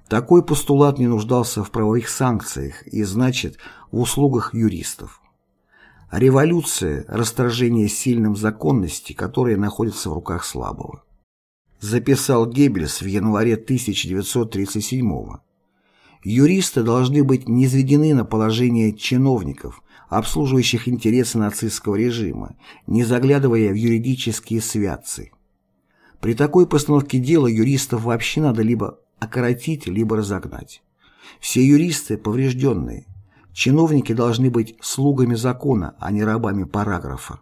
Такой постулат не нуждался в правовых санкциях и, значит, в услугах юристов. Революция – расторжение сильным законности, которые находятся в руках слабого. Записал Геббельс в январе 1937 года. Юристы должны быть низведены на положение чиновников, обслуживающих интересы нацистского режима, не заглядывая в юридические святцы. При такой постановке дела юристов вообще надо либо окоротить, либо разогнать. Все юристы поврежденные. Чиновники должны быть слугами закона, а не рабами параграфа.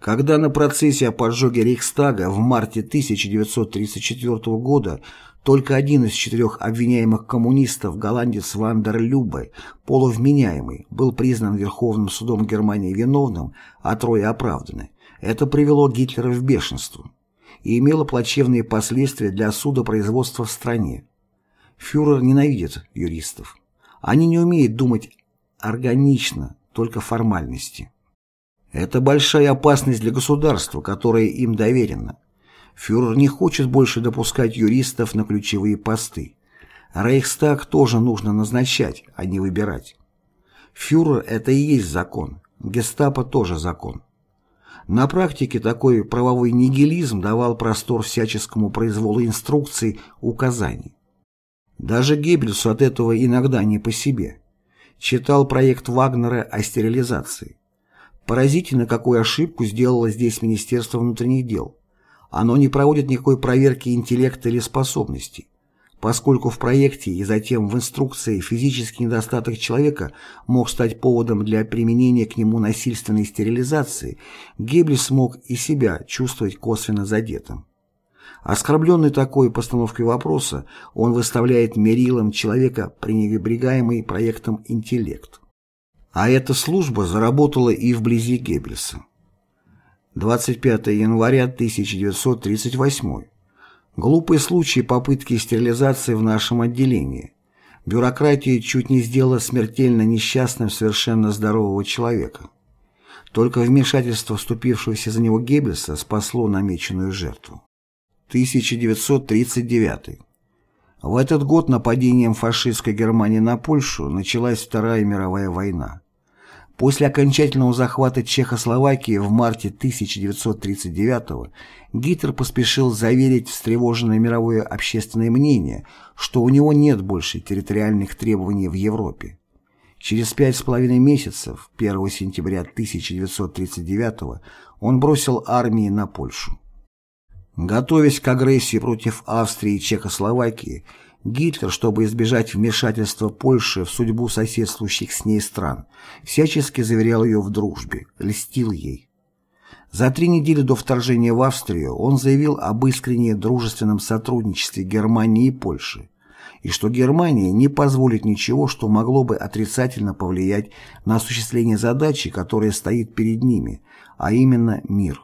Когда на процессе о поджоге Рейхстага в марте 1934 года только один из четырех обвиняемых коммунистов, голландец Вандер Любе, полувменяемый, был признан Верховным судом Германии виновным, а трое оправданы, это привело Гитлера в бешенство и имело плачевные последствия для судопроизводства в стране. Фюрер ненавидит юристов. Они не умеют думать органично, только формальности. Это большая опасность для государства, которое им доверено. Фюрер не хочет больше допускать юристов на ключевые посты. Рейхстаг тоже нужно назначать, а не выбирать. Фюрер – это и есть закон. Гестапо тоже закон. На практике такой правовой нигилизм давал простор всяческому произволу инструкций, указаний. Даже Геббельсу от этого иногда не по себе. Читал проект Вагнера о стерилизации. Поразительно, какую ошибку сделало здесь Министерство внутренних дел. Оно не проводит никакой проверки интеллекта или способностей. Поскольку в проекте и затем в инструкции физический недостаток человека мог стать поводом для применения к нему насильственной стерилизации, Геббельс мог и себя чувствовать косвенно задетым. Оскорбленный такой постановкой вопроса, он выставляет мерилом человека пренебрегаемый проектом интеллект. А эта служба заработала и вблизи Геббельса. 25 января 1938 Глупый случай попытки стерилизации в нашем отделении. Бюрократия чуть не сделала смертельно несчастным совершенно здорового человека. Только вмешательство вступившегося за него Геббельса спасло намеченную жертву. 1939. В этот год нападением фашистской Германии на Польшу началась Вторая мировая война. После окончательного захвата Чехословакии в марте 1939 Гитлер поспешил заверить встревоженное мировое общественное мнение, что у него нет больше территориальных требований в Европе. Через пять с половиной месяцев, 1 сентября 1939 он бросил армии на Польшу. Готовясь к агрессии против Австрии и Чехословакии, Гитлер, чтобы избежать вмешательства Польши в судьбу соседствующих с ней стран, всячески заверял ее в дружбе, льстил ей. За три недели до вторжения в Австрию он заявил об искренне дружественном сотрудничестве Германии и Польши, и что Германия не позволит ничего, что могло бы отрицательно повлиять на осуществление задачи, которая стоит перед ними, а именно мир.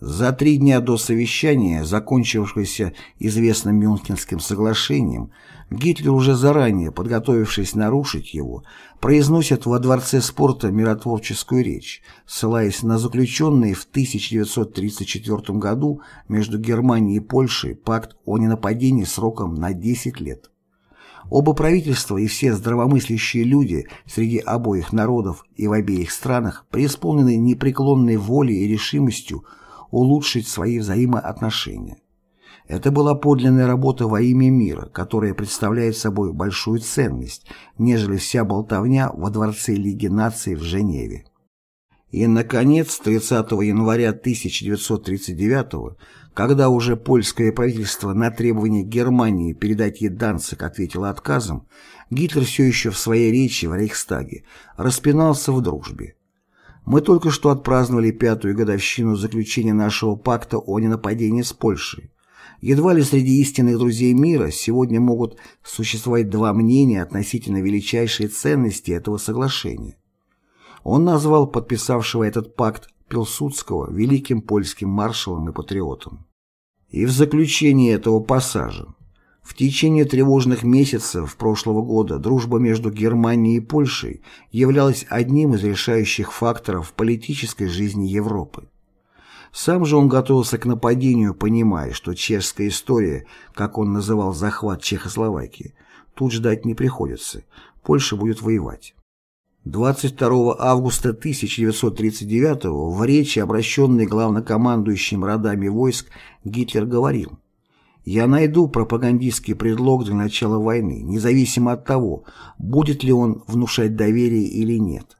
За три дня до совещания, закончившегося известным Мюнхенским соглашением, Гитлер уже заранее, подготовившись нарушить его, произносит во Дворце спорта миротворческую речь, ссылаясь на заключенный в 1934 году между Германией и Польшей пакт о ненападении сроком на 10 лет. Оба правительства и все здравомыслящие люди среди обоих народов и в обеих странах преисполнены непреклонной волей и решимостью улучшить свои взаимоотношения. Это была подлинная работа во имя мира, которая представляет собой большую ценность, нежели вся болтовня во Дворце Лиги наций в Женеве. И, наконец, 30 января 1939 когда уже польское правительство на требование Германии передать ей Данцик ответило отказом, Гитлер все еще в своей речи в Рейхстаге распинался в дружбе. Мы только что отпраздновали пятую годовщину заключения нашего пакта о ненападении с Польшей. Едва ли среди истинных друзей мира сегодня могут существовать два мнения относительно величайшей ценности этого соглашения. Он назвал подписавшего этот пакт Пилсудского великим польским маршалом и патриотом. И в заключении этого пассажа в течение тревожных месяцев прошлого года дружба между Германией и Польшей являлась одним из решающих факторов политической жизни Европы. Сам же он готовился к нападению, понимая, что чешская история, как он называл захват Чехословакии, тут ждать не приходится, Польша будет воевать. 22 августа 1939 в речи, обращенной главнокомандующим родами войск, Гитлер говорил я найду пропагандистский предлог для начала войны, независимо от того, будет ли он внушать доверие или нет.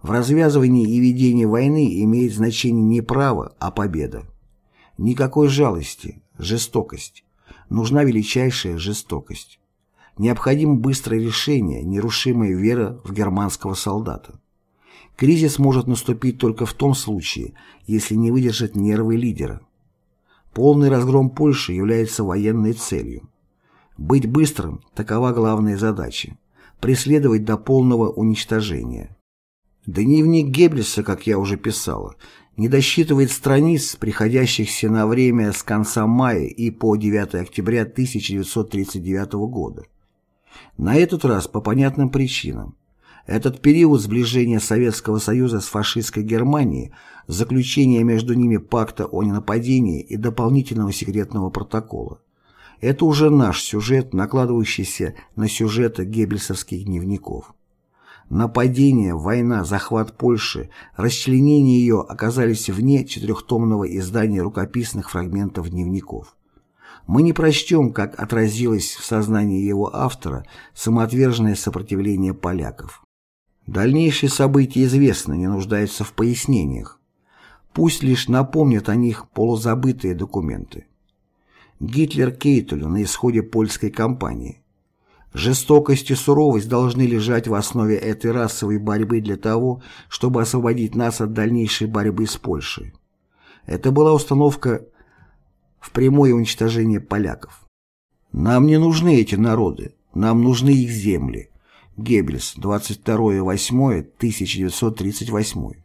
В развязывании и ведении войны имеет значение не право, а победа. Никакой жалости, жестокость. Нужна величайшая жестокость. Необходимо быстрое решение, нерушимая вера в германского солдата. Кризис может наступить только в том случае, если не выдержат нервы лидера. Полный разгром Польши является военной целью. Быть быстрым – такова главная задача. Преследовать до полного уничтожения. Дневник Геббельса, как я уже писала, не досчитывает страниц, приходящихся на время с конца мая и по 9 октября 1939 года. На этот раз по понятным причинам. Этот период сближения Советского Союза с фашистской Германией, заключение между ними пакта о ненападении и дополнительного секретного протокола. Это уже наш сюжет, накладывающийся на сюжеты геббельсовских дневников. Нападение, война, захват Польши, расчленение ее оказались вне четырехтомного издания рукописных фрагментов дневников. Мы не прочтем, как отразилось в сознании его автора самоотверженное сопротивление поляков. Дальнейшие события известны, не нуждаются в пояснениях. Пусть лишь напомнят о них полузабытые документы. Гитлер Кейтелю на исходе польской кампании. Жестокость и суровость должны лежать в основе этой расовой борьбы для того, чтобы освободить нас от дальнейшей борьбы с Польшей. Это была установка в прямое уничтожение поляков. Нам не нужны эти народы, нам нужны их земли. Геббельс, 22.08.1938.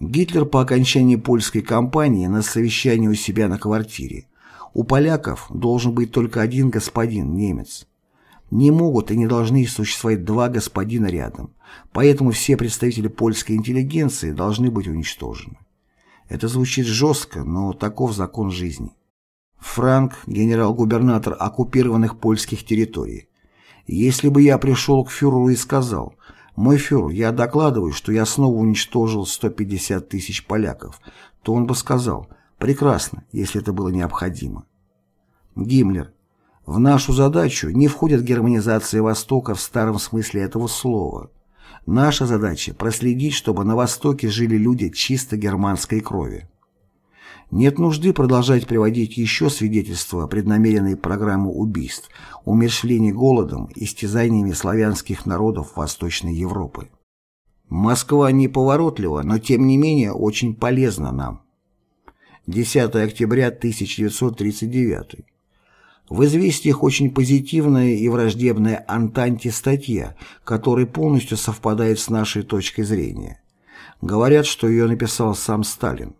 Гитлер по окончании польской кампании на совещании у себя на квартире. У поляков должен быть только один господин, немец. Не могут и не должны существовать два господина рядом, поэтому все представители польской интеллигенции должны быть уничтожены. Это звучит жестко, но таков закон жизни. Франк, генерал-губернатор оккупированных польских территорий. Если бы я пришел к фюреру и сказал, «Мой фюрер, я докладываю, что я снова уничтожил 150 тысяч поляков», то он бы сказал, «Прекрасно, если это было необходимо». Гиммлер. В нашу задачу не входит германизация Востока в старом смысле этого слова. Наша задача – проследить, чтобы на Востоке жили люди чисто германской крови. Нет нужды продолжать приводить еще свидетельства преднамеренной программы убийств, умерщвлений голодом, истязаниями славянских народов Восточной Европы. Москва неповоротлива, но тем не менее очень полезна нам. 10 октября 1939. В известиях очень позитивная и враждебная Антанте статья, которая полностью совпадает с нашей точкой зрения. Говорят, что ее написал сам Сталин.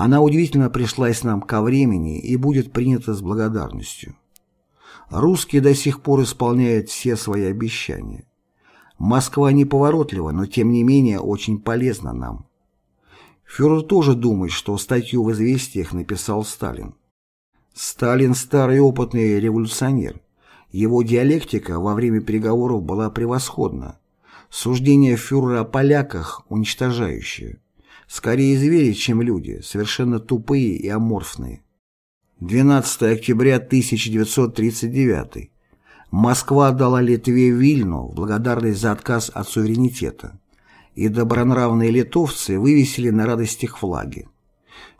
Она удивительно пришлась нам ко времени и будет принята с благодарностью. Русские до сих пор исполняют все свои обещания. Москва неповоротлива, но тем не менее очень полезна нам. Фюрер тоже думает, что статью в «Известиях» написал Сталин. Сталин – старый опытный революционер. Его диалектика во время переговоров была превосходна. Суждение фюрера о поляках уничтожающее. Скорее звери, чем люди, совершенно тупые и аморфные. 12 октября 1939. Москва дала Литве Вильну в благодарность за отказ от суверенитета, и добронравные литовцы вывесили на радостях флаги.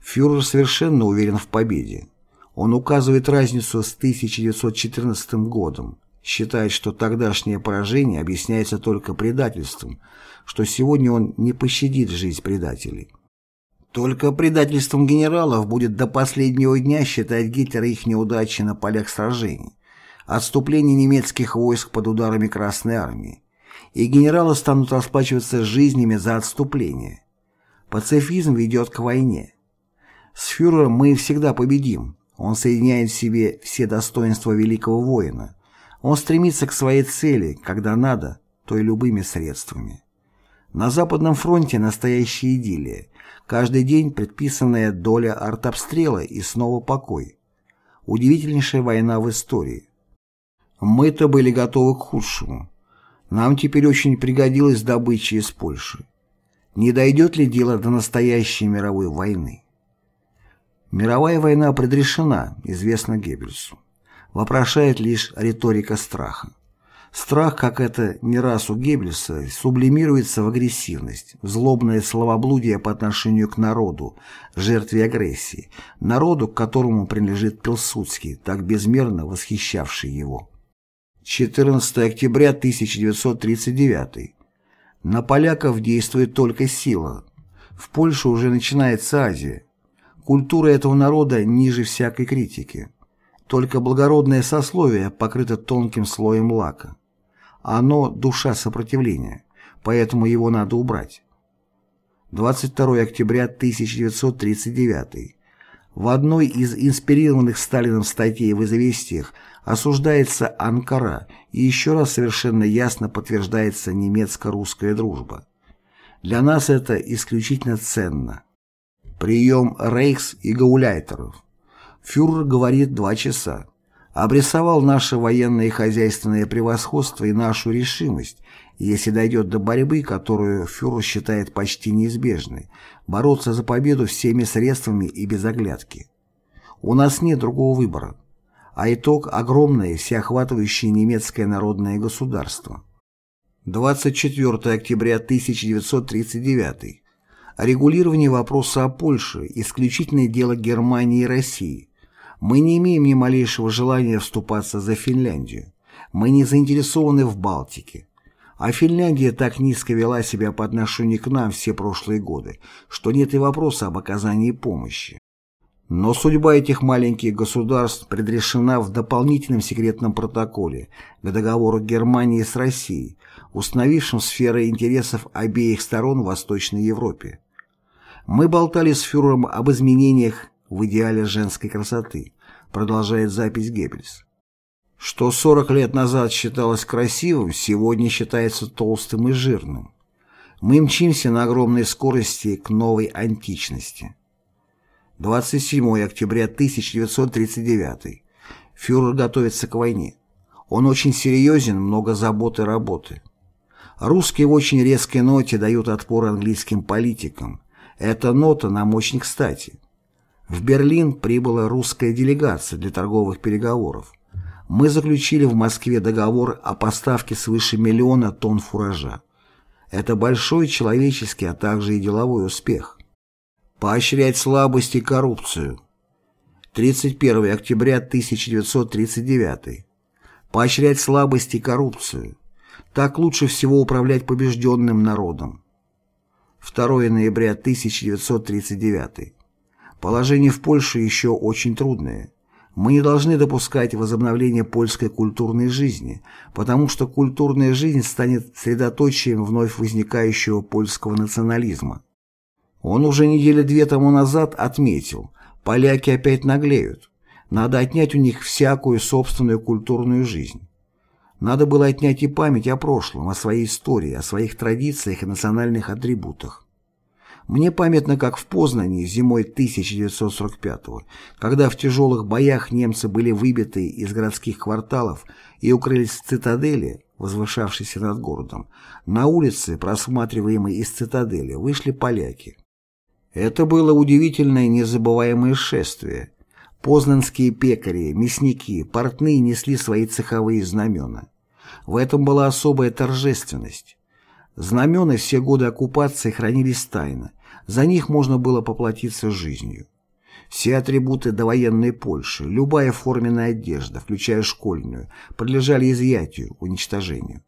Фюрер совершенно уверен в победе. Он указывает разницу с 1914 годом, считает, что тогдашнее поражение объясняется только предательством, что сегодня он не пощадит жизнь предателей. Только предательством генералов будет до последнего дня считать Гитлера их неудачи на полях сражений, отступление немецких войск под ударами Красной Армии, и генералы станут расплачиваться жизнями за отступление. Пацифизм ведет к войне. С фюрером мы всегда победим. Он соединяет в себе все достоинства великого воина. Он стремится к своей цели, когда надо, то и любыми средствами. На Западном фронте настоящая идиллия. Каждый день предписанная доля артобстрела и снова покой. Удивительнейшая война в истории. Мы-то были готовы к худшему. Нам теперь очень пригодилась добыча из Польши. Не дойдет ли дело до настоящей мировой войны? Мировая война предрешена, известно Геббельсу. Вопрошает лишь риторика страха. Страх, как это не раз у Геббельса, сублимируется в агрессивность, в злобное словоблудие по отношению к народу, жертве агрессии, народу, к которому принадлежит Пилсудский, так безмерно восхищавший его. 14 октября 1939. На поляков действует только сила. В Польше уже начинается Азия. Культура этого народа ниже всякой критики. Только благородное сословие покрыто тонким слоем лака. Оно – душа сопротивления, поэтому его надо убрать. 22 октября 1939. В одной из инспирированных Сталином статей в «Известиях» осуждается Анкара и еще раз совершенно ясно подтверждается немецко-русская дружба. Для нас это исключительно ценно. Прием Рейхс и Гауляйтеров. Фюрер говорит два часа. Обрисовал наше военное и хозяйственное превосходство и нашу решимость, если дойдет до борьбы, которую фюрер считает почти неизбежной, бороться за победу всеми средствами и без оглядки. У нас нет другого выбора. А итог – огромное, всеохватывающее немецкое народное государство. 24 октября 1939. Регулирование вопроса о Польше – исключительное дело Германии и России. Мы не имеем ни малейшего желания вступаться за Финляндию. Мы не заинтересованы в Балтике. А Финляндия так низко вела себя по отношению к нам все прошлые годы, что нет и вопроса об оказании помощи. Но судьба этих маленьких государств предрешена в дополнительном секретном протоколе к договору Германии с Россией, установившем сферы интересов обеих сторон в Восточной Европе. Мы болтали с фюрером об изменениях в идеале женской красоты, продолжает запись Геббельс. Что 40 лет назад считалось красивым, сегодня считается толстым и жирным. Мы мчимся на огромной скорости к новой античности. 27 октября 1939. Фюрер готовится к войне. Он очень серьезен, много забот и работы. Русские в очень резкой ноте дают отпор английским политикам, эта нота нам очень кстати. В Берлин прибыла русская делегация для торговых переговоров. Мы заключили в Москве договор о поставке свыше миллиона тонн фуража. Это большой человеческий, а также и деловой успех. Поощрять слабость и коррупцию. 31 октября 1939. Поощрять слабость и коррупцию. Так лучше всего управлять побежденным народом. 2 ноября 1939. Положение в Польше еще очень трудное. Мы не должны допускать возобновления польской культурной жизни, потому что культурная жизнь станет средоточием вновь возникающего польского национализма. Он уже недели две тому назад отметил, поляки опять наглеют, надо отнять у них всякую собственную культурную жизнь. Надо было отнять и память о прошлом, о своей истории, о своих традициях и национальных атрибутах. Мне памятно, как в Познани зимой 1945-го, когда в тяжелых боях немцы были выбиты из городских кварталов и укрылись в цитадели, возвышавшейся над городом, на улице, просматриваемой из цитадели, вышли поляки. Это было удивительное незабываемое шествие. Познанские пекари, мясники, портные несли свои цеховые знамена. В этом была особая торжественность. Знамена все годы оккупации хранились тайно, за них можно было поплатиться жизнью. Все атрибуты довоенной Польши, любая форменная одежда, включая школьную, подлежали изъятию, уничтожению.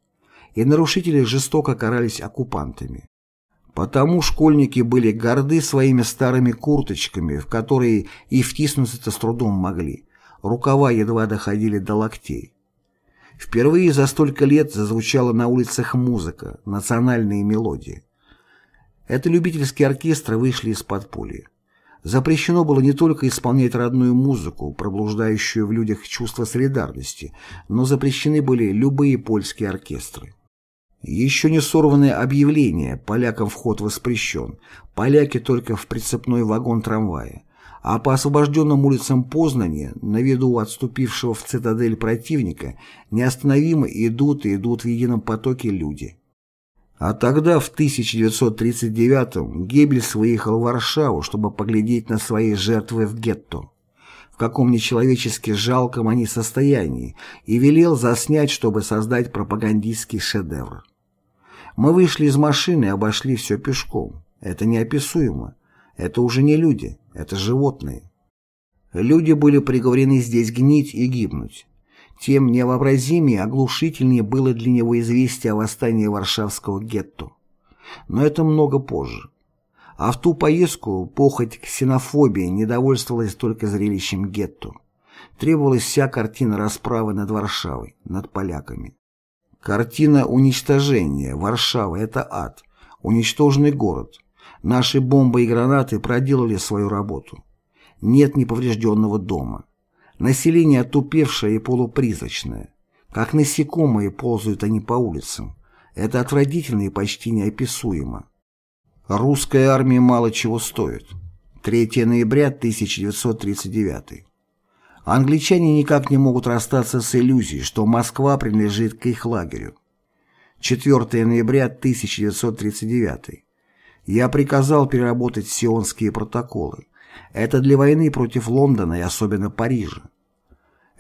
И нарушители жестоко карались оккупантами. Потому школьники были горды своими старыми курточками, в которые и втиснуться-то с трудом могли. Рукава едва доходили до локтей. Впервые за столько лет зазвучала на улицах музыка, национальные мелодии. Это любительские оркестры вышли из подполья. Запрещено было не только исполнять родную музыку, пробуждающую в людях чувство солидарности, но запрещены были любые польские оркестры. Еще не сорванное объявление «Полякам вход воспрещен», поляки только в прицепной вагон трамвая, а по освобожденным улицам Познани, на виду отступившего в цитадель противника, неостановимо идут и идут в едином потоке люди. А тогда, в 1939-м, Геббельс выехал в Варшаву, чтобы поглядеть на свои жертвы в гетто в каком нечеловечески жалком они состоянии, и велел заснять, чтобы создать пропагандистский шедевр. Мы вышли из машины и обошли все пешком. Это неописуемо. Это уже не люди, это животные. Люди были приговорены здесь гнить и гибнуть. Тем невообразимее оглушительнее было для него известие о восстании Варшавского гетто. Но это много позже. А в ту поездку похоть ксенофобии недовольствовалась только зрелищем гетто. Требовалась вся картина расправы над Варшавой, над поляками. Картина уничтожения. Варшава – это ад. Уничтоженный город. Наши бомбы и гранаты проделали свою работу. Нет неповрежденного дома. Население отупевшее и полупризрачное. Как насекомые ползают они по улицам. Это отвратительно и почти неописуемо. Русская армия мало чего стоит. 3 ноября 1939. Англичане никак не могут расстаться с иллюзией, что Москва принадлежит к их лагерю. 4 ноября 1939. Я приказал переработать сионские протоколы. Это для войны против Лондона и особенно Парижа.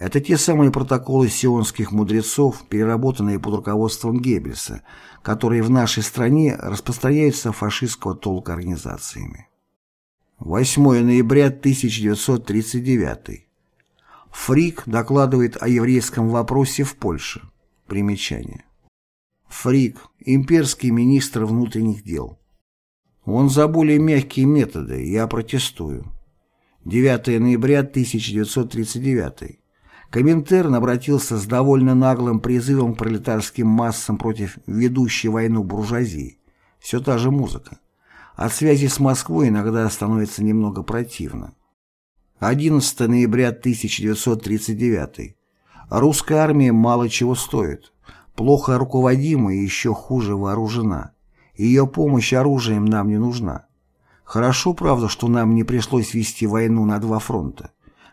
Это те самые протоколы сионских мудрецов, переработанные под руководством Геббельса, которые в нашей стране распространяются фашистского толка организациями. 8 ноября 1939. Фрик докладывает о еврейском вопросе в Польше. Примечание. Фрик – имперский министр внутренних дел. Он за более мягкие методы, я протестую. 9 ноября 1939. Коминтерн обратился с довольно наглым призывом к пролетарским массам против ведущей войну буржуазии. Все та же музыка. От связи с Москвой иногда становится немного противно. 11 ноября 1939. Русская армия мало чего стоит. Плохо руководима и еще хуже вооружена. Ее помощь оружием нам не нужна. Хорошо, правда, что нам не пришлось вести войну на два фронта.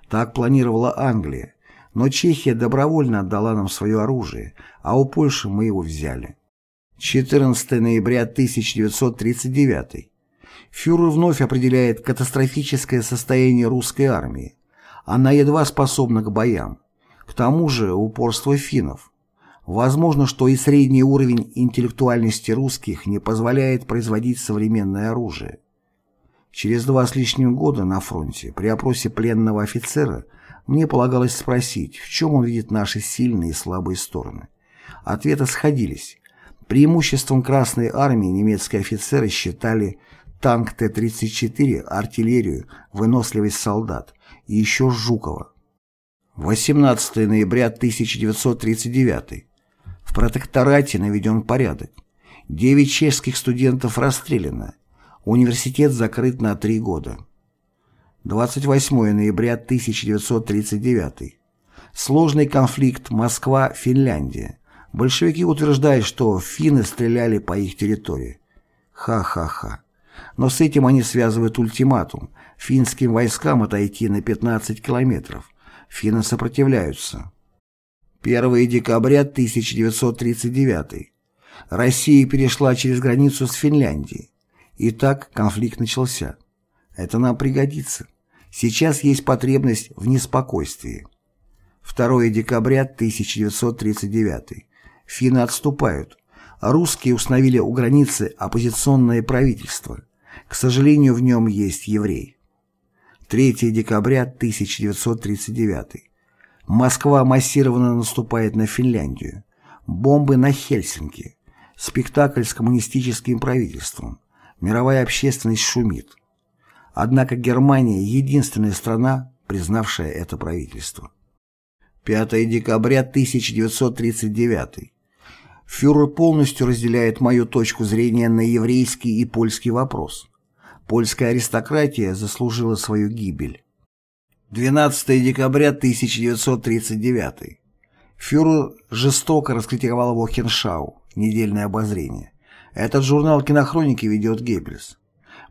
Так планировала Англия. Но Чехия добровольно отдала нам свое оружие, а у Польши мы его взяли. 14 ноября 1939. Фюрер вновь определяет катастрофическое состояние русской армии. Она едва способна к боям. К тому же упорство финнов. Возможно, что и средний уровень интеллектуальности русских не позволяет производить современное оружие. Через два с лишним года на фронте при опросе пленного офицера мне полагалось спросить, в чем он видит наши сильные и слабые стороны. Ответы сходились. Преимуществом Красной Армии немецкие офицеры считали танк Т-34, артиллерию, выносливость солдат и еще Жукова. 18 ноября 1939. В протекторате наведен порядок. Девять чешских студентов расстреляно. Университет закрыт на три года. 28 ноября 1939. Сложный конфликт Москва-Финляндия. Большевики утверждают, что финны стреляли по их территории. Ха-ха-ха. Но с этим они связывают ультиматум. Финским войскам отойти на 15 километров. Финны сопротивляются. 1 декабря 1939. Россия перешла через границу с Финляндией. Итак, конфликт начался. Это нам пригодится. Сейчас есть потребность в неспокойствии. 2 декабря 1939. Финны отступают. Русские установили у границы оппозиционное правительство. К сожалению, в нем есть еврей. 3 декабря 1939. Москва массированно наступает на Финляндию. Бомбы на Хельсинки. Спектакль с коммунистическим правительством. Мировая общественность шумит. Однако Германия – единственная страна, признавшая это правительство. 5 декабря 1939. Фюрер полностью разделяет мою точку зрения на еврейский и польский вопрос. Польская аристократия заслужила свою гибель. 12 декабря 1939. Фюрер жестоко раскритиковал Вохеншау, недельное обозрение. Этот журнал кинохроники ведет Геббельс.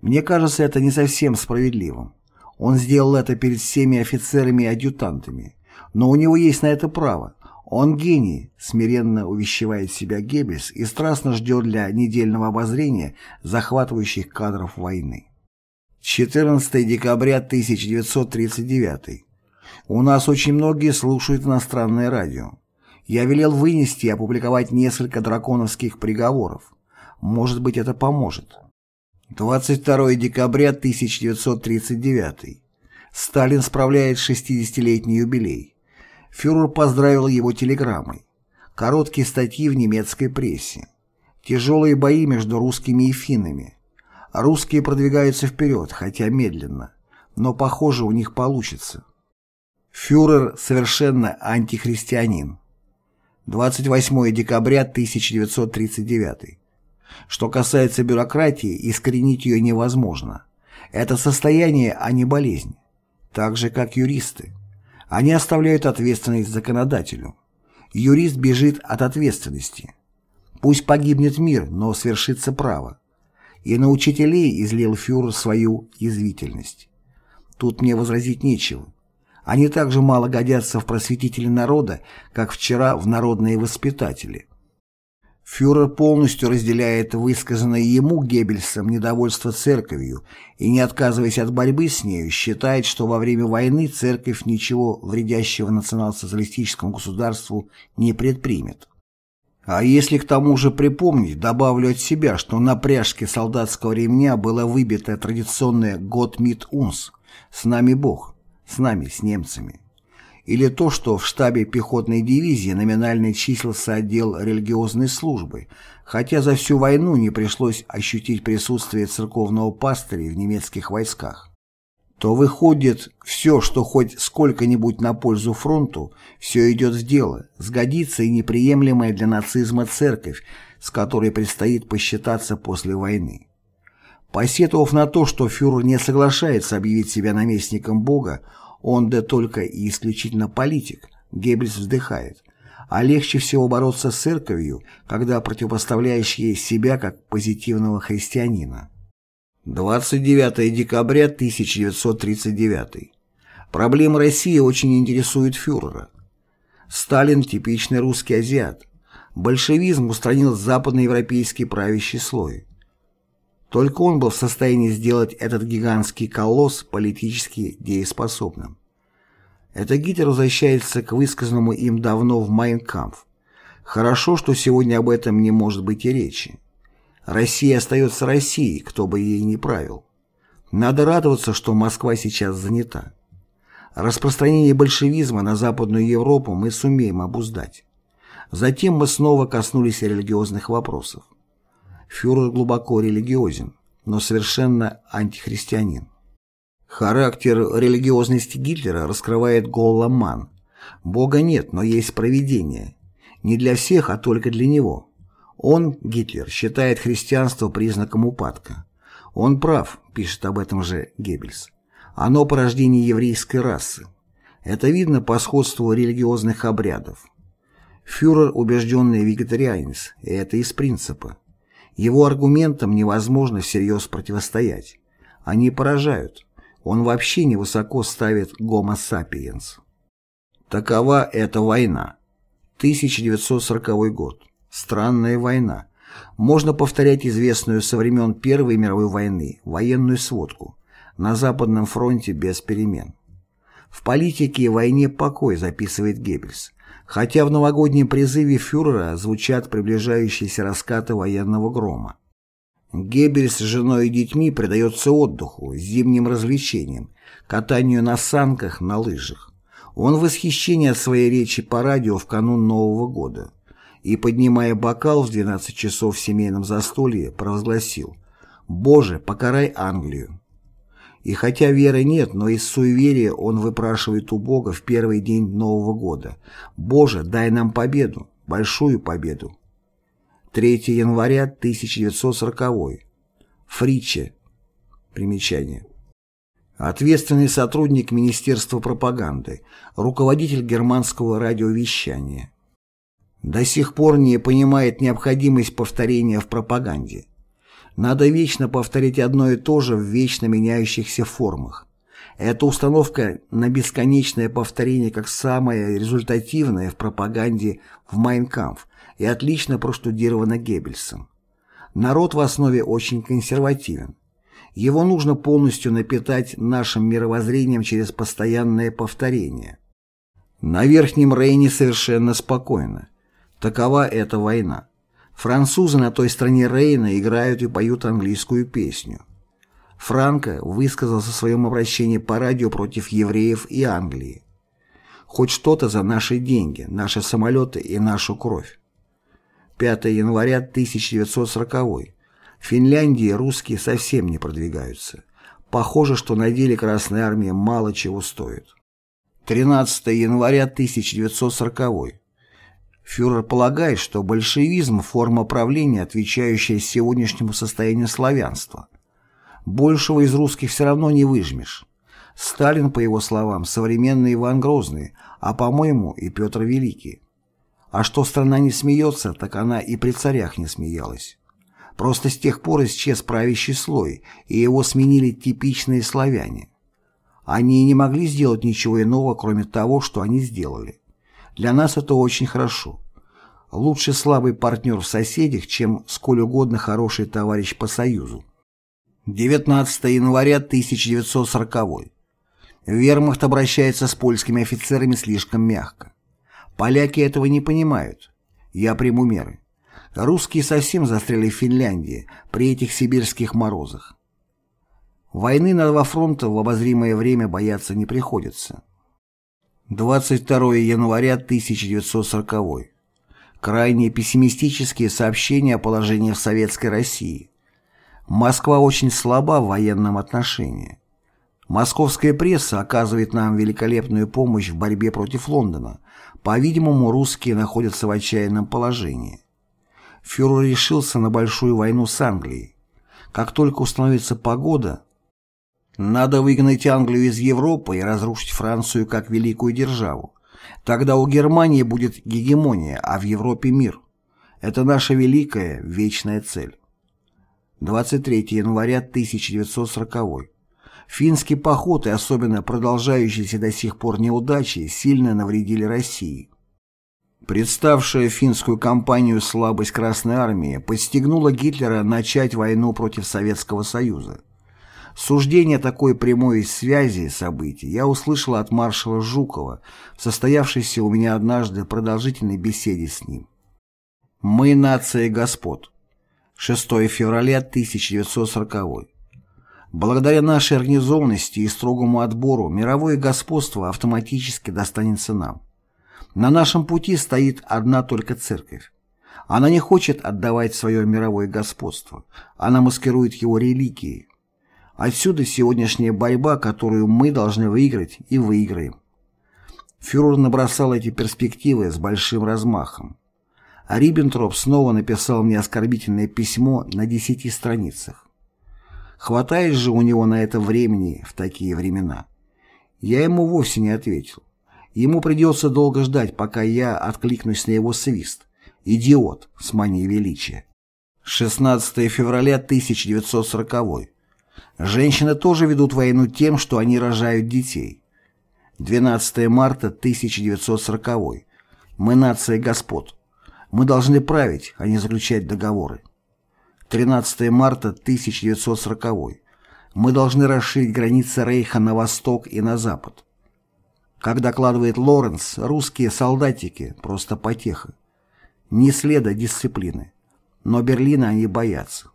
Мне кажется это не совсем справедливым. Он сделал это перед всеми офицерами и адъютантами. Но у него есть на это право. Он гений, смиренно увещевает себя Геббельс и страстно ждет для недельного обозрения захватывающих кадров войны. 14 декабря 1939. У нас очень многие слушают иностранное радио. Я велел вынести и опубликовать несколько драконовских приговоров. Может быть, это поможет. 22 декабря 1939. Сталин справляет 60-летний юбилей. Фюрер поздравил его телеграммой. Короткие статьи в немецкой прессе. Тяжелые бои между русскими и финнами. Русские продвигаются вперед, хотя медленно. Но, похоже, у них получится. Фюрер совершенно антихристианин. 28 декабря 1939. Что касается бюрократии, искоренить ее невозможно. Это состояние, а не болезнь. Так же, как юристы. Они оставляют ответственность законодателю. Юрист бежит от ответственности. Пусть погибнет мир, но свершится право. И на учителей излил фюрер свою язвительность. Тут мне возразить нечего. Они также мало годятся в просветители народа, как вчера в народные воспитатели. Фюрер полностью разделяет высказанное ему Геббельсом недовольство церковью и, не отказываясь от борьбы с нею, считает, что во время войны церковь ничего вредящего национал-социалистическому государству не предпримет. А если к тому же припомнить, добавлю от себя, что на пряжке солдатского ремня было выбито традиционное «Год мит унс» «С нами Бог», «С нами, с немцами» или то, что в штабе пехотной дивизии номинально числился отдел религиозной службы, хотя за всю войну не пришлось ощутить присутствие церковного пастыря в немецких войсках, то выходит, все, что хоть сколько-нибудь на пользу фронту, все идет в дело, сгодится и неприемлемая для нацизма церковь, с которой предстоит посчитаться после войны. Посетовав на то, что фюрер не соглашается объявить себя наместником Бога, он да только и исключительно политик, Геббельс вздыхает. А легче всего бороться с церковью, когда противопоставляешь ей себя как позитивного христианина. 29 декабря 1939. Проблемы России очень интересуют фюрера. Сталин – типичный русский азиат. Большевизм устранил западноевропейский правящий слой. Только он был в состоянии сделать этот гигантский колосс политически дееспособным. Это Гитлер возвращается к высказанному им давно в Майнкампф. Хорошо, что сегодня об этом не может быть и речи. Россия остается Россией, кто бы ей ни правил. Надо радоваться, что Москва сейчас занята. Распространение большевизма на Западную Европу мы сумеем обуздать. Затем мы снова коснулись религиозных вопросов. Фюрер глубоко религиозен, но совершенно антихристианин. Характер религиозности Гитлера раскрывает Голламан. Бога нет, но есть провидение. Не для всех, а только для него. Он, Гитлер, считает христианство признаком упадка. Он прав, пишет об этом же Геббельс. Оно порождение еврейской расы. Это видно по сходству религиозных обрядов. Фюрер – убежденный вегетарианец, и это из принципа. Его аргументам невозможно всерьез противостоять. Они поражают. Он вообще невысоко ставит гомо сапиенс. Такова эта война. 1940 год. Странная война. Можно повторять известную со времен Первой мировой войны военную сводку. На Западном фронте без перемен. В политике и войне покой, записывает Геббельс хотя в новогоднем призыве фюрера звучат приближающиеся раскаты военного грома. Геббельс с женой и детьми предается отдыху, зимним развлечениям, катанию на санках, на лыжах. Он в восхищении от своей речи по радио в канун Нового года и, поднимая бокал в 12 часов в семейном застолье, провозгласил «Боже, покарай Англию». И хотя веры нет, но из суеверия он выпрашивает у Бога в первый день Нового года «Боже, дай нам победу, большую победу». 3 января 1940 Фриче. Примечание. Ответственный сотрудник Министерства пропаганды, руководитель германского радиовещания. До сих пор не понимает необходимость повторения в пропаганде. Надо вечно повторять одно и то же в вечно меняющихся формах. Эта установка на бесконечное повторение как самое результативное в пропаганде в Майнкамф и отлично проштудирована Геббельсом. Народ в основе очень консервативен. Его нужно полностью напитать нашим мировоззрением через постоянное повторение. На Верхнем Рейне совершенно спокойно. Такова эта война. Французы на той стороне Рейна играют и поют английскую песню. Франко высказался в своем обращении по радио против евреев и Англии. хоть что-то за наши деньги, наши самолеты и нашу кровь. 5 января 1940 -й. В Финляндии русские совсем не продвигаются. Похоже, что на деле Красная Армия мало чего стоит. 13 января 1940 -й. Фюрер полагает, что большевизм – форма правления, отвечающая сегодняшнему состоянию славянства. Большего из русских все равно не выжмешь. Сталин, по его словам, современный Иван Грозный, а, по-моему, и Петр Великий. А что страна не смеется, так она и при царях не смеялась. Просто с тех пор исчез правящий слой, и его сменили типичные славяне. Они не могли сделать ничего иного, кроме того, что они сделали. Для нас это очень хорошо. Лучше слабый партнер в соседях, чем сколь угодно хороший товарищ по союзу. 19 января 1940 Вермахт обращается с польскими офицерами слишком мягко. Поляки этого не понимают. Я приму меры. Русские совсем застряли в Финляндии при этих сибирских морозах. Войны на два фронта в обозримое время бояться не приходится. 22 января 1940 Крайне пессимистические сообщения о положении в Советской России. Москва очень слаба в военном отношении. Московская пресса оказывает нам великолепную помощь в борьбе против Лондона. По-видимому, русские находятся в отчаянном положении. Фюрер решился на большую войну с Англией. Как только установится погода, надо выгнать Англию из Европы и разрушить Францию как великую державу. Тогда у Германии будет гегемония, а в Европе мир. Это наша великая, вечная цель. 23 января 1940 Финский поход и особенно продолжающиеся до сих пор неудачи сильно навредили России. Представшая финскую кампанию слабость Красной Армии подстегнула Гитлера начать войну против Советского Союза. Суждение такой прямой связи событий я услышал от маршала Жукова состоявшейся у меня однажды продолжительной беседе с ним. «Мы нация господ». 6 февраля 1940 Благодаря нашей организованности и строгому отбору мировое господство автоматически достанется нам. На нашем пути стоит одна только церковь. Она не хочет отдавать свое мировое господство. Она маскирует его религией. Отсюда сегодняшняя борьба, которую мы должны выиграть и выиграем. Фюрер набросал эти перспективы с большим размахом. А Риббентроп снова написал мне оскорбительное письмо на десяти страницах. Хватает же у него на это времени в такие времена. Я ему вовсе не ответил. Ему придется долго ждать, пока я откликнусь на его свист. Идиот с манией величия. 16 февраля 1940 Женщины тоже ведут войну тем, что они рожают детей. 12 марта 1940 Мы нация господ. Мы должны править, а не заключать договоры. 13 марта 1940 Мы должны расширить границы Рейха на восток и на запад. Как докладывает Лоренс, русские солдатики – просто потеха. Не следа дисциплины. Но Берлина они боятся.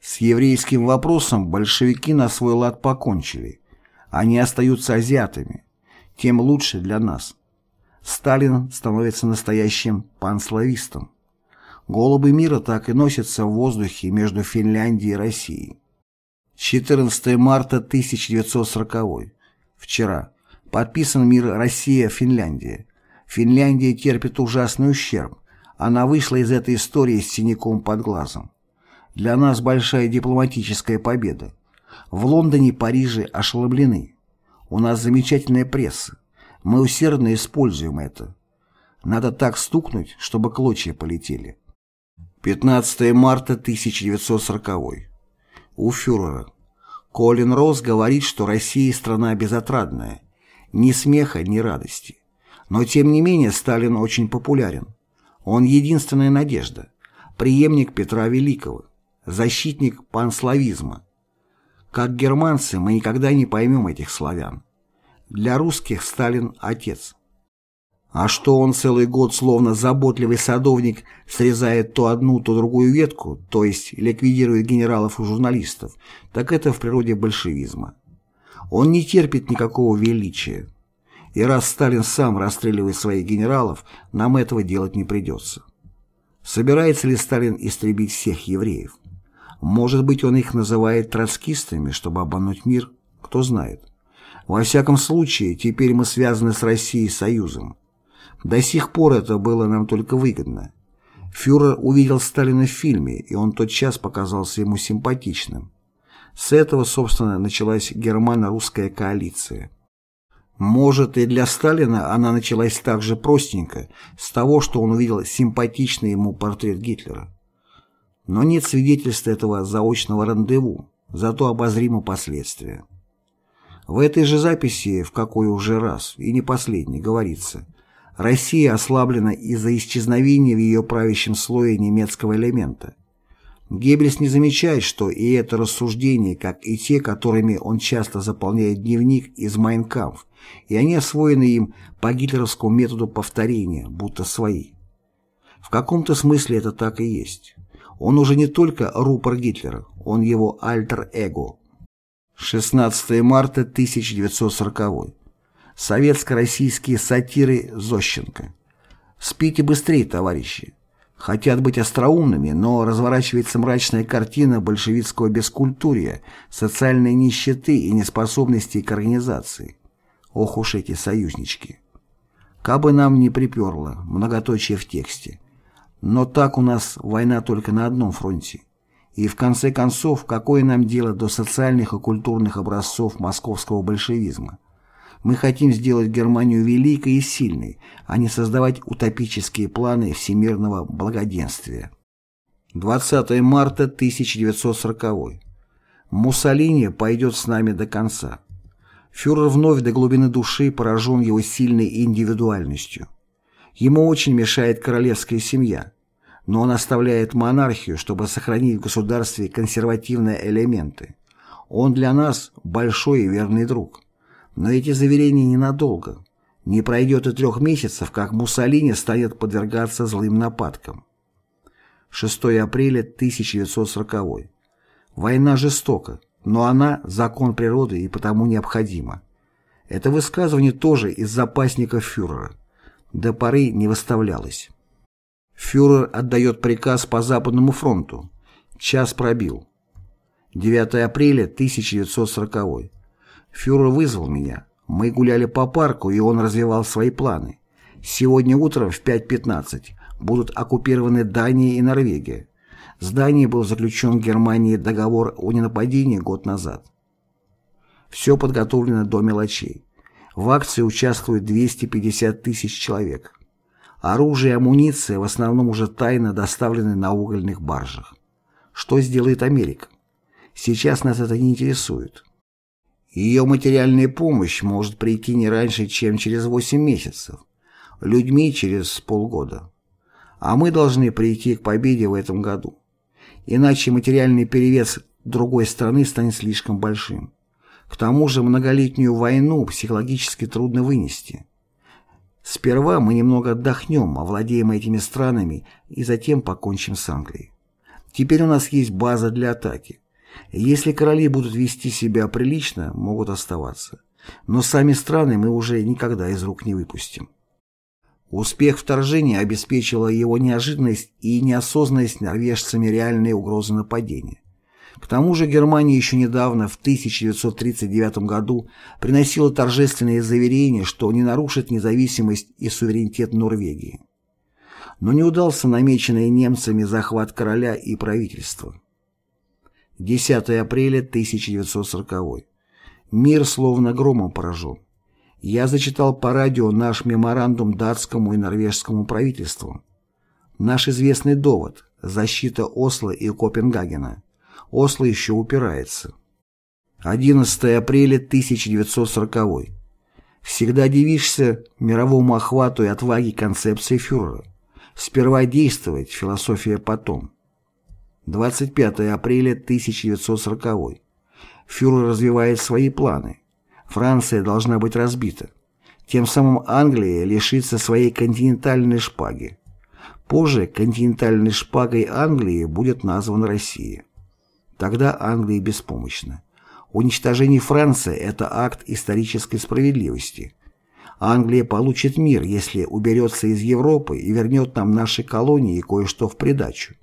С еврейским вопросом большевики на свой лад покончили. Они остаются азиатами. Тем лучше для нас. Сталин становится настоящим панславистом. Голубы мира так и носятся в воздухе между Финляндией и Россией. 14 марта 1940. Вчера. Подписан мир Россия-Финляндия. Финляндия терпит ужасный ущерб. Она вышла из этой истории с синяком под глазом. Для нас большая дипломатическая победа. В Лондоне и Париже ошеломлены. У нас замечательная пресса. Мы усердно используем это. Надо так стукнуть, чтобы клочья полетели. 15 марта 1940. У фюрера. Колин Росс говорит, что Россия страна безотрадная. Ни смеха, ни радости. Но тем не менее Сталин очень популярен. Он единственная надежда. Преемник Петра Великого. Защитник панславизма. Как германцы мы никогда не поймем этих славян. Для русских Сталин – отец. А что он целый год, словно заботливый садовник, срезает то одну, то другую ветку, то есть ликвидирует генералов и журналистов, так это в природе большевизма. Он не терпит никакого величия. И раз Сталин сам расстреливает своих генералов, нам этого делать не придется. Собирается ли Сталин истребить всех евреев? Может быть, он их называет троцкистами, чтобы обмануть мир? Кто знает. Во всяком случае, теперь мы связаны с Россией союзом. До сих пор это было нам только выгодно. Фюрер увидел Сталина в фильме, и он тотчас показался ему симпатичным. С этого, собственно, началась германо-русская коалиция. Может, и для Сталина она началась так же простенько, с того, что он увидел симпатичный ему портрет Гитлера. Но нет свидетельства этого заочного рандеву, зато обозримо последствия. В этой же записи, в какой уже раз, и не последний, говорится, Россия ослаблена из-за исчезновения в ее правящем слое немецкого элемента. Геббельс не замечает, что и это рассуждение, как и те, которыми он часто заполняет дневник из «Майнкамф», и они освоены им по гитлеровскому методу повторения, будто свои. В каком-то смысле это так и есть. Он уже не только рупор Гитлера, он его альтер-эго. 16 марта 1940 Советско-российские сатиры Зощенко. Спите быстрее, товарищи. Хотят быть остроумными, но разворачивается мрачная картина большевистского бескультурия, социальной нищеты и неспособности к организации. Ох уж эти союзнички. Кабы нам не приперло, многоточие в тексте. Но так у нас война только на одном фронте. И в конце концов, какое нам дело до социальных и культурных образцов московского большевизма? Мы хотим сделать Германию великой и сильной, а не создавать утопические планы всемирного благоденствия. 20 марта 1940. Муссолини пойдет с нами до конца. Фюрер вновь до глубины души поражен его сильной индивидуальностью. Ему очень мешает королевская семья, но он оставляет монархию, чтобы сохранить в государстве консервативные элементы. Он для нас большой и верный друг. Но эти заверения ненадолго. Не пройдет и трех месяцев, как Муссолини станет подвергаться злым нападкам. 6 апреля 1940. Война жестока, но она – закон природы и потому необходима. Это высказывание тоже из запасников фюрера. До поры не выставлялось. Фюрер отдает приказ по Западному фронту. Час пробил. 9 апреля 1940. Фюрер вызвал меня. Мы гуляли по парку, и он развивал свои планы. Сегодня утром в 5.15 будут оккупированы Дания и Норвегия. С Данией был заключен в Германии договор о ненападении год назад. Все подготовлено до мелочей. В акции участвуют 250 тысяч человек. Оружие и амуниция в основном уже тайно доставлены на угольных баржах. Что сделает Америка? Сейчас нас это не интересует. Ее материальная помощь может прийти не раньше, чем через 8 месяцев, людьми через полгода. А мы должны прийти к победе в этом году. Иначе материальный перевес другой страны станет слишком большим. К тому же многолетнюю войну психологически трудно вынести. Сперва мы немного отдохнем, овладеем этими странами и затем покончим с Англией. Теперь у нас есть база для атаки. Если короли будут вести себя прилично, могут оставаться. Но сами страны мы уже никогда из рук не выпустим. Успех вторжения обеспечила его неожиданность и неосознанность норвежцами реальной угрозы нападения. К тому же Германия еще недавно, в 1939 году, приносила торжественные заверения, что не нарушит независимость и суверенитет Норвегии. Но не удался намеченный немцами захват короля и правительства. 10 апреля 1940. Мир словно громом поражен. Я зачитал по радио наш меморандум датскому и норвежскому правительству. Наш известный довод – защита Осло и Копенгагена. Осло еще упирается. 11 апреля 1940. Всегда дивишься мировому охвату и отваге концепции фюрера. Сперва действовать, философия потом. 25 апреля 1940. Фюрер развивает свои планы. Франция должна быть разбита. Тем самым Англия лишится своей континентальной шпаги. Позже континентальной шпагой Англии будет названа Россия. Тогда Англия беспомощна. Уничтожение Франции – это акт исторической справедливости. Англия получит мир, если уберется из Европы и вернет нам наши колонии и кое-что в придачу.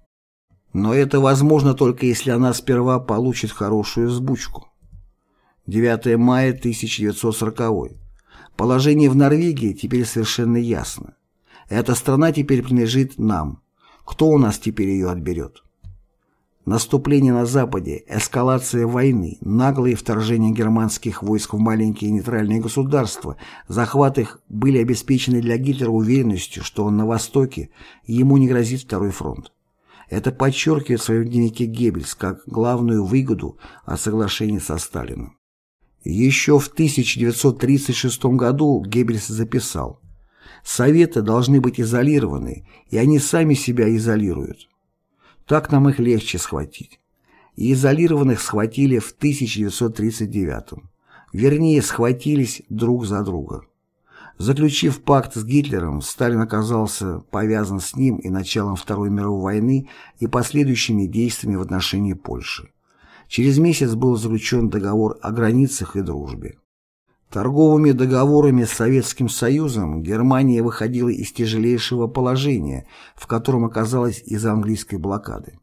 Но это возможно только если она сперва получит хорошую сбучку. 9 мая 1940. Положение в Норвегии теперь совершенно ясно. Эта страна теперь принадлежит нам. Кто у нас теперь ее отберет? Наступление на Западе, эскалация войны, наглые вторжения германских войск в маленькие нейтральные государства, захват их были обеспечены для Гитлера уверенностью, что он на Востоке, ему не грозит второй фронт. Это подчеркивает в своем дневнике Геббельс как главную выгоду от соглашения со Сталиным. Еще в 1936 году Геббельс записал «Советы должны быть изолированы, и они сами себя изолируют». Так нам их легче схватить. И изолированных схватили в 1939 -м. Вернее, схватились друг за друга. Заключив пакт с Гитлером, Сталин оказался повязан с ним и началом Второй мировой войны и последующими действиями в отношении Польши. Через месяц был заключен договор о границах и дружбе. Торговыми договорами с Советским Союзом Германия выходила из тяжелейшего положения, в котором оказалась из-за английской блокады.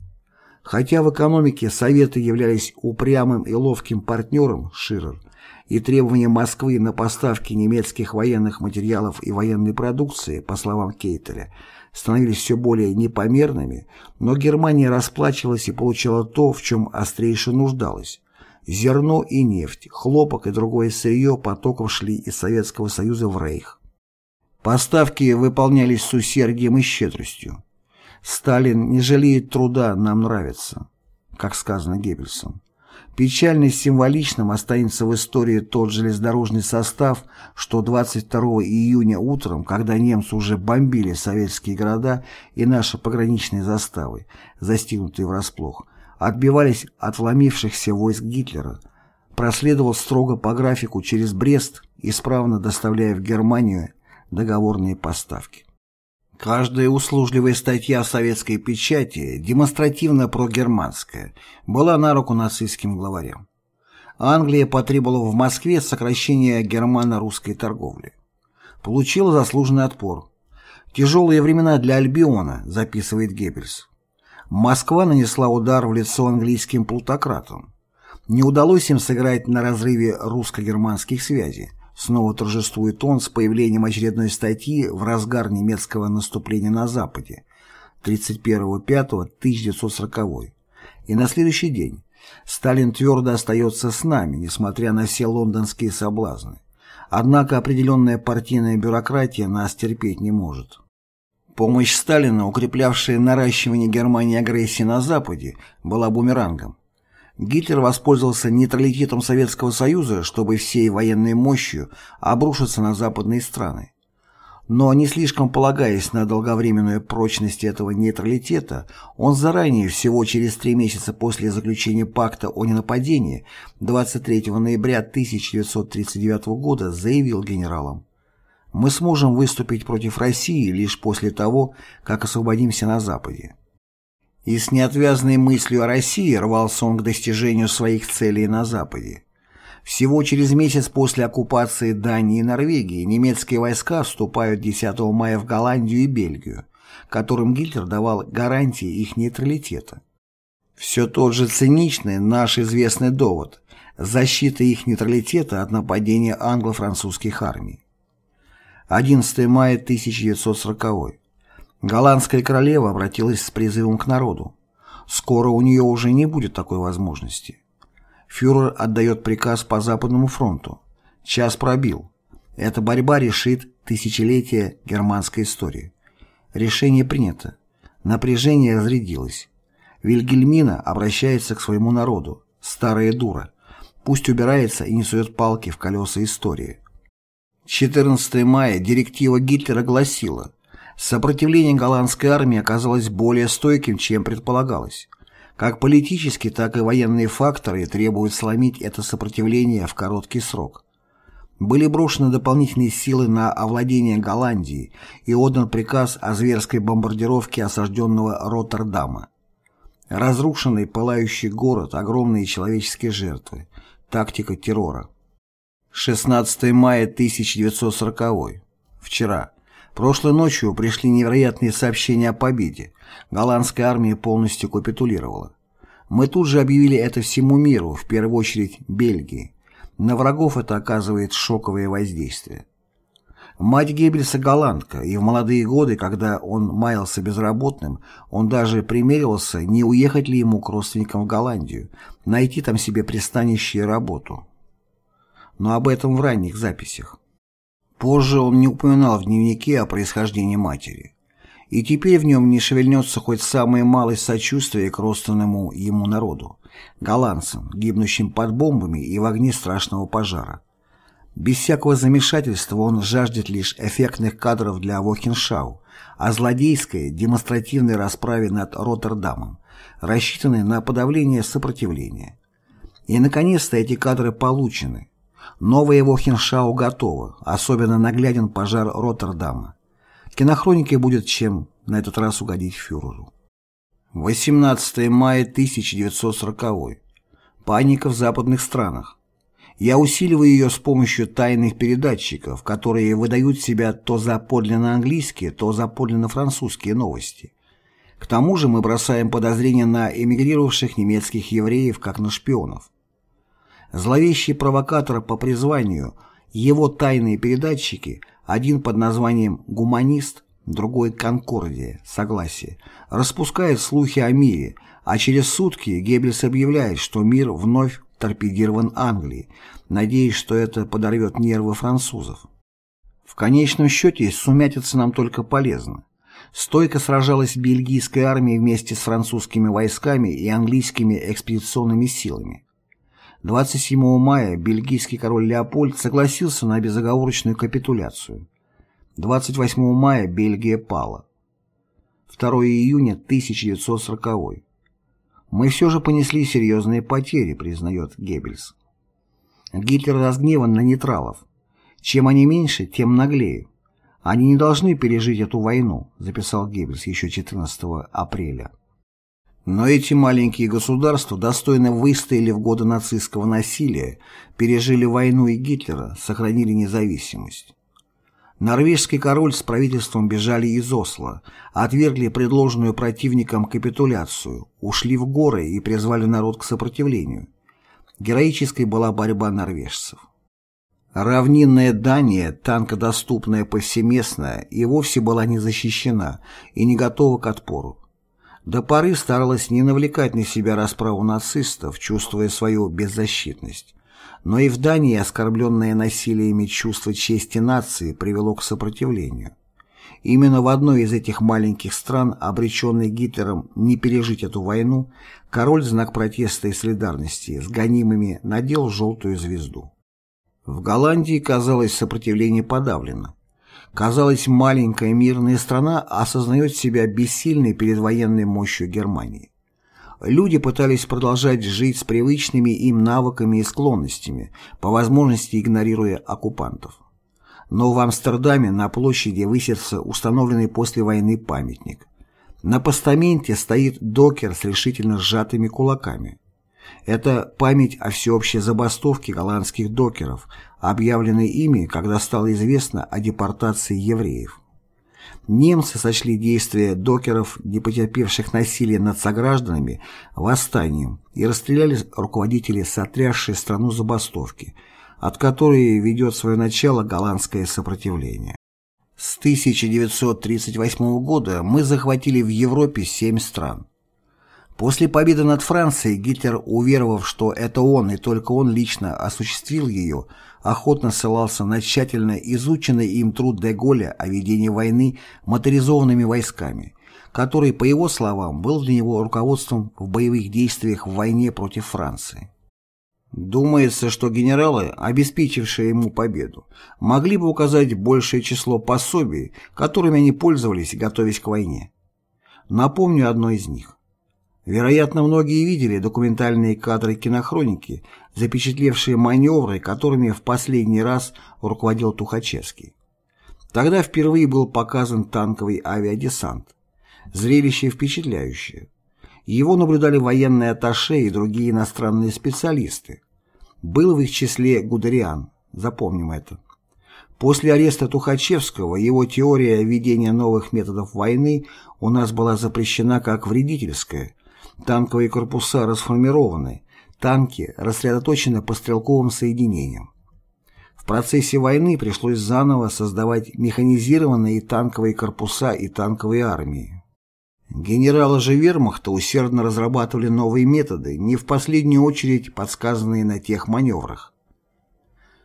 Хотя в экономике Советы являлись упрямым и ловким партнером Ширер, и требования Москвы на поставки немецких военных материалов и военной продукции, по словам Кейтеля, становились все более непомерными, но Германия расплачивалась и получала то, в чем острейше нуждалась Зерно и нефть, хлопок и другое сырье потоком шли из Советского Союза в Рейх. Поставки выполнялись с усердием и щедростью. Сталин не жалеет труда, нам нравится, как сказано Геббельсом. Печально символичным останется в истории тот железнодорожный состав, что 22 июня утром, когда немцы уже бомбили советские города и наши пограничные заставы, застигнутые врасплох, отбивались от вломившихся войск Гитлера, проследовал строго по графику через Брест, исправно доставляя в Германию договорные поставки. Каждая услужливая статья в советской печати, демонстративно прогерманская, была на руку нацистским главарям. Англия потребовала в Москве сокращения германо-русской торговли. Получила заслуженный отпор. «Тяжелые времена для Альбиона», записывает Геббельс. Москва нанесла удар в лицо английским плутократам. Не удалось им сыграть на разрыве русско-германских связей. Снова торжествует он с появлением очередной статьи в разгар немецкого наступления на Западе 31.05.1940. И на следующий день Сталин твердо остается с нами, несмотря на все лондонские соблазны. Однако определенная партийная бюрократия нас терпеть не может. Помощь Сталина, укреплявшая наращивание Германии агрессии на Западе, была бумерангом. Гитлер воспользовался нейтралитетом Советского Союза, чтобы всей военной мощью обрушиться на западные страны. Но не слишком полагаясь на долговременную прочность этого нейтралитета, он заранее, всего через три месяца после заключения пакта о ненападении, 23 ноября 1939 года заявил генералам мы сможем выступить против России лишь после того, как освободимся на Западе. И с неотвязной мыслью о России рвался он к достижению своих целей на Западе. Всего через месяц после оккупации Дании и Норвегии немецкие войска вступают 10 мая в Голландию и Бельгию, которым Гитлер давал гарантии их нейтралитета. Все тот же циничный наш известный довод – защита их нейтралитета от нападения англо-французских армий. 11 мая 1940 Голландская королева обратилась с призывом к народу. Скоро у нее уже не будет такой возможности. Фюрер отдает приказ по Западному фронту. Час пробил. Эта борьба решит тысячелетие германской истории. Решение принято. Напряжение разрядилось. Вильгельмина обращается к своему народу. Старая дура. Пусть убирается и не сует палки в колеса истории. 14 мая директива Гитлера гласила, сопротивление голландской армии оказалось более стойким, чем предполагалось. Как политические, так и военные факторы требуют сломить это сопротивление в короткий срок. Были брошены дополнительные силы на овладение Голландией и отдан приказ о зверской бомбардировке осажденного Роттердама. Разрушенный пылающий город, огромные человеческие жертвы, тактика террора. 16 мая 1940. Вчера. Прошлой ночью пришли невероятные сообщения о победе. Голландская армия полностью капитулировала. Мы тут же объявили это всему миру, в первую очередь Бельгии. На врагов это оказывает шоковое воздействие. Мать Геббельса голландка, и в молодые годы, когда он маялся безработным, он даже примеривался, не уехать ли ему к родственникам в Голландию, найти там себе пристанище и работу. Но об этом в ранних записях. Позже он не упоминал в дневнике о происхождении матери. И теперь в нем не шевельнется хоть самое малое сочувствие к родственному ему народу, голландцам, гибнущим под бомбами и в огне страшного пожара. Без всякого замешательства он жаждет лишь эффектных кадров для Вохеншау, а злодейской, демонстративной расправе над Роттердамом, рассчитанной на подавление сопротивления. И, наконец-то, эти кадры получены. Новая Вохеншау готова, особенно нагляден пожар Роттердама. Кинохронике будет чем на этот раз угодить фюреру. 18 мая 1940. Паника в западных странах. Я усиливаю ее с помощью тайных передатчиков, которые выдают себя то за подлинно английские, то за подлинно французские новости. К тому же мы бросаем подозрения на эмигрировавших немецких евреев как на шпионов. Зловещий провокатор по призванию, его тайные передатчики, один под названием «Гуманист», другой «Конкордия», «Согласие», распускает слухи о мире, а через сутки Геббельс объявляет, что мир вновь торпедирован Англией, надеясь, что это подорвет нервы французов. В конечном счете сумятица нам только полезна. Стойко сражалась бельгийская армия вместе с французскими войсками и английскими экспедиционными силами. 27 мая бельгийский король Леопольд согласился на безоговорочную капитуляцию. 28 мая Бельгия пала. 2 июня 1940 мы все же понесли серьезные потери, признает Геббельс. Гитлер разгневан на нейтралов. Чем они меньше, тем наглее. Они не должны пережить эту войну, записал Геббельс еще 14 апреля. Но эти маленькие государства достойно выстояли в годы нацистского насилия, пережили войну и Гитлера, сохранили независимость. Норвежский король с правительством бежали из Осло, отвергли предложенную противникам капитуляцию, ушли в горы и призвали народ к сопротивлению. Героической была борьба норвежцев. Равнинная Дания, танкодоступная повсеместно, и вовсе была не защищена и не готова к отпору. До поры старалась не навлекать на себя расправу нацистов, чувствуя свою беззащитность. Но и в Дании оскорбленное насилиями чувство чести нации привело к сопротивлению. Именно в одной из этих маленьких стран, обреченной Гитлером не пережить эту войну, король знак протеста и солидарности с гонимыми надел желтую звезду. В Голландии, казалось, сопротивление подавлено. Казалось, маленькая мирная страна осознает себя бессильной перед военной мощью Германии. Люди пытались продолжать жить с привычными им навыками и склонностями, по возможности игнорируя оккупантов. Но в Амстердаме на площади высится установленный после войны памятник. На постаменте стоит докер с решительно сжатыми кулаками. Это память о всеобщей забастовке голландских докеров, объявленной ими, когда стало известно о депортации евреев. Немцы сочли действия докеров, не потерпевших насилия над согражданами, восстанием и расстреляли руководителей сотрясшей страну забастовки, от которой ведет свое начало голландское сопротивление. С 1938 года мы захватили в Европе семь стран. После победы над Францией Гитлер, уверовав, что это он и только он лично осуществил ее, охотно ссылался на тщательно изученный им труд де Голля о ведении войны моторизованными войсками, который, по его словам, был для него руководством в боевых действиях в войне против Франции. Думается, что генералы, обеспечившие ему победу, могли бы указать большее число пособий, которыми они пользовались, готовясь к войне. Напомню одно из них. Вероятно, многие видели документальные кадры кинохроники, запечатлевшие маневры, которыми в последний раз руководил Тухачевский. Тогда впервые был показан танковый авиадесант. Зрелище впечатляющее. Его наблюдали военные атташе и другие иностранные специалисты. Был в их числе Гудериан, Запомним это. После ареста Тухачевского его теория введения новых методов войны у нас была запрещена как вредительская. Танковые корпуса расформированы, танки рассредоточены по стрелковым соединениям. В процессе войны пришлось заново создавать механизированные танковые корпуса и танковые армии. Генералы же вермахта усердно разрабатывали новые методы, не в последнюю очередь подсказанные на тех маневрах.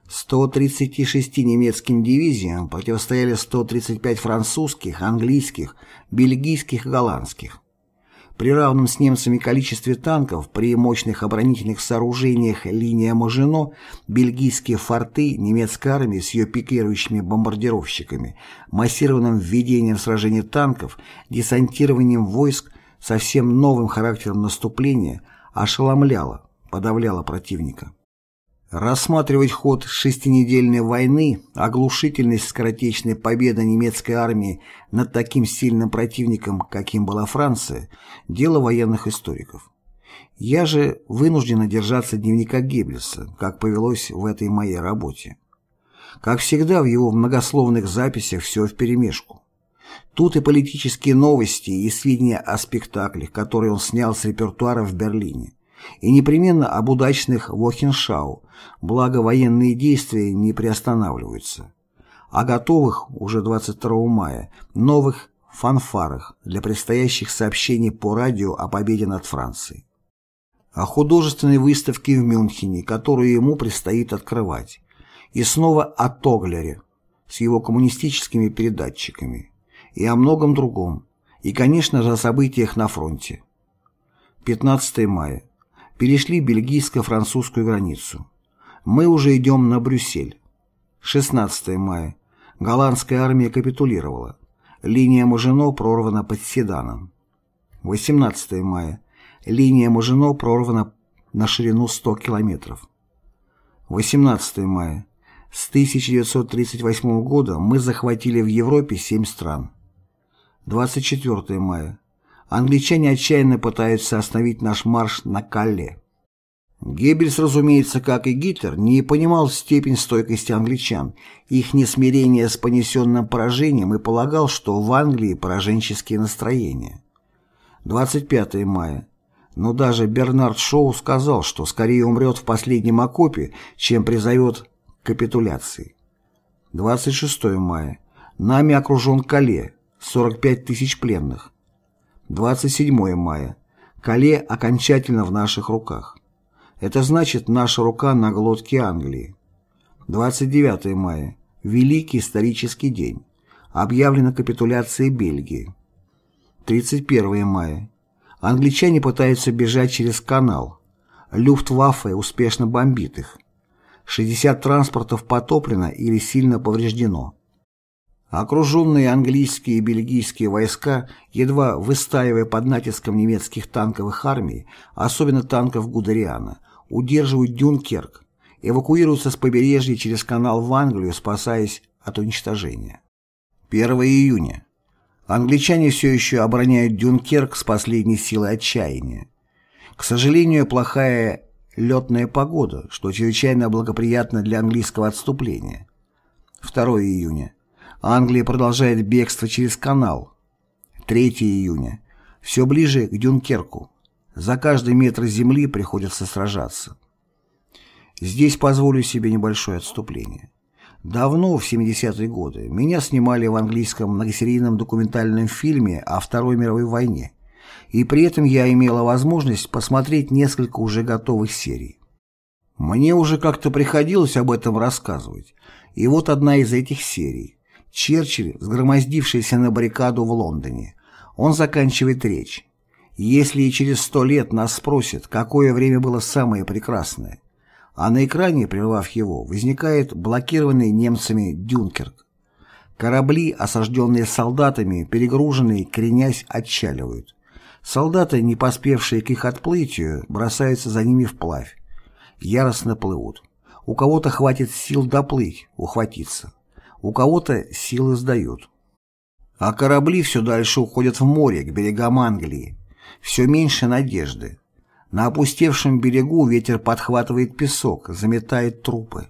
136 немецким дивизиям противостояли 135 французских, английских, бельгийских и голландских. При равном с немцами количестве танков, при мощных оборонительных сооружениях линия Мажино, бельгийские форты, немецкая армия с ее пикирующими бомбардировщиками, массированным введением в сражение танков, десантированием войск, совсем новым характером наступления, ошеломляла, подавляла противника. Рассматривать ход шестинедельной войны, оглушительность скоротечной победы немецкой армии над таким сильным противником, каким была Франция, дело военных историков. Я же вынуждена держаться дневника Геббельса, как повелось в этой моей работе. Как всегда, в его многословных записях все вперемешку. Тут и политические новости, и сведения о спектаклях, которые он снял с репертуара в Берлине и непременно об удачных Вохеншау, благо военные действия не приостанавливаются, о готовых уже 22 мая новых фанфарах для предстоящих сообщений по радио о победе над Францией, о художественной выставке в Мюнхене, которую ему предстоит открывать, и снова о Тоглере с его коммунистическими передатчиками, и о многом другом, и, конечно же, о событиях на фронте. 15 мая. Перешли бельгийско-французскую границу. Мы уже идем на Брюссель. 16 мая. Голландская армия капитулировала. Линия Мажино прорвана под Седаном. 18 мая. Линия Мажино прорвана на ширину 100 километров. 18 мая. С 1938 года мы захватили в Европе 7 стран. 24 мая. Англичане отчаянно пытаются остановить наш марш на Калле. Геббельс, разумеется, как и Гитлер, не понимал степень стойкости англичан, их несмирение с понесенным поражением и полагал, что в Англии пораженческие настроения. 25 мая. Но даже Бернард Шоу сказал, что скорее умрет в последнем окопе, чем призовет капитуляции. 26 мая. Нами окружен Кале, 45 тысяч пленных. 27 мая. Кале окончательно в наших руках. Это значит наша рука на глотке Англии. 29 мая. Великий исторический день. Объявлена капитуляция Бельгии. 31 мая. Англичане пытаются бежать через канал. Люфтваффе успешно бомбит их. 60 транспортов потоплено или сильно повреждено. Окруженные английские и бельгийские войска, едва выстаивая под натиском немецких танковых армий, особенно танков Гудериана, удерживают Дюнкерк, эвакуируются с побережья через канал в Англию, спасаясь от уничтожения. 1 июня. Англичане все еще обороняют Дюнкерк с последней силой отчаяния. К сожалению, плохая летная погода, что чрезвычайно благоприятно для английского отступления. 2 июня. Англия продолжает бегство через канал. 3 июня. Все ближе к Дюнкерку. За каждый метр земли приходится сражаться. Здесь позволю себе небольшое отступление. Давно, в 70-е годы, меня снимали в английском многосерийном документальном фильме о Второй мировой войне, и при этом я имела возможность посмотреть несколько уже готовых серий. Мне уже как-то приходилось об этом рассказывать, и вот одна из этих серий. Черчилль, сгромоздившийся на баррикаду в Лондоне. Он заканчивает речь. Если и через сто лет нас спросят, какое время было самое прекрасное, а на экране, прервав его, возникает блокированный немцами Дюнкерк. Корабли, осажденные солдатами, перегруженные, кренясь, отчаливают. Солдаты, не поспевшие к их отплытию, бросаются за ними вплавь. Яростно плывут. У кого-то хватит сил доплыть, ухватиться у кого-то силы сдают. А корабли все дальше уходят в море, к берегам Англии. Все меньше надежды. На опустевшем берегу ветер подхватывает песок, заметает трупы.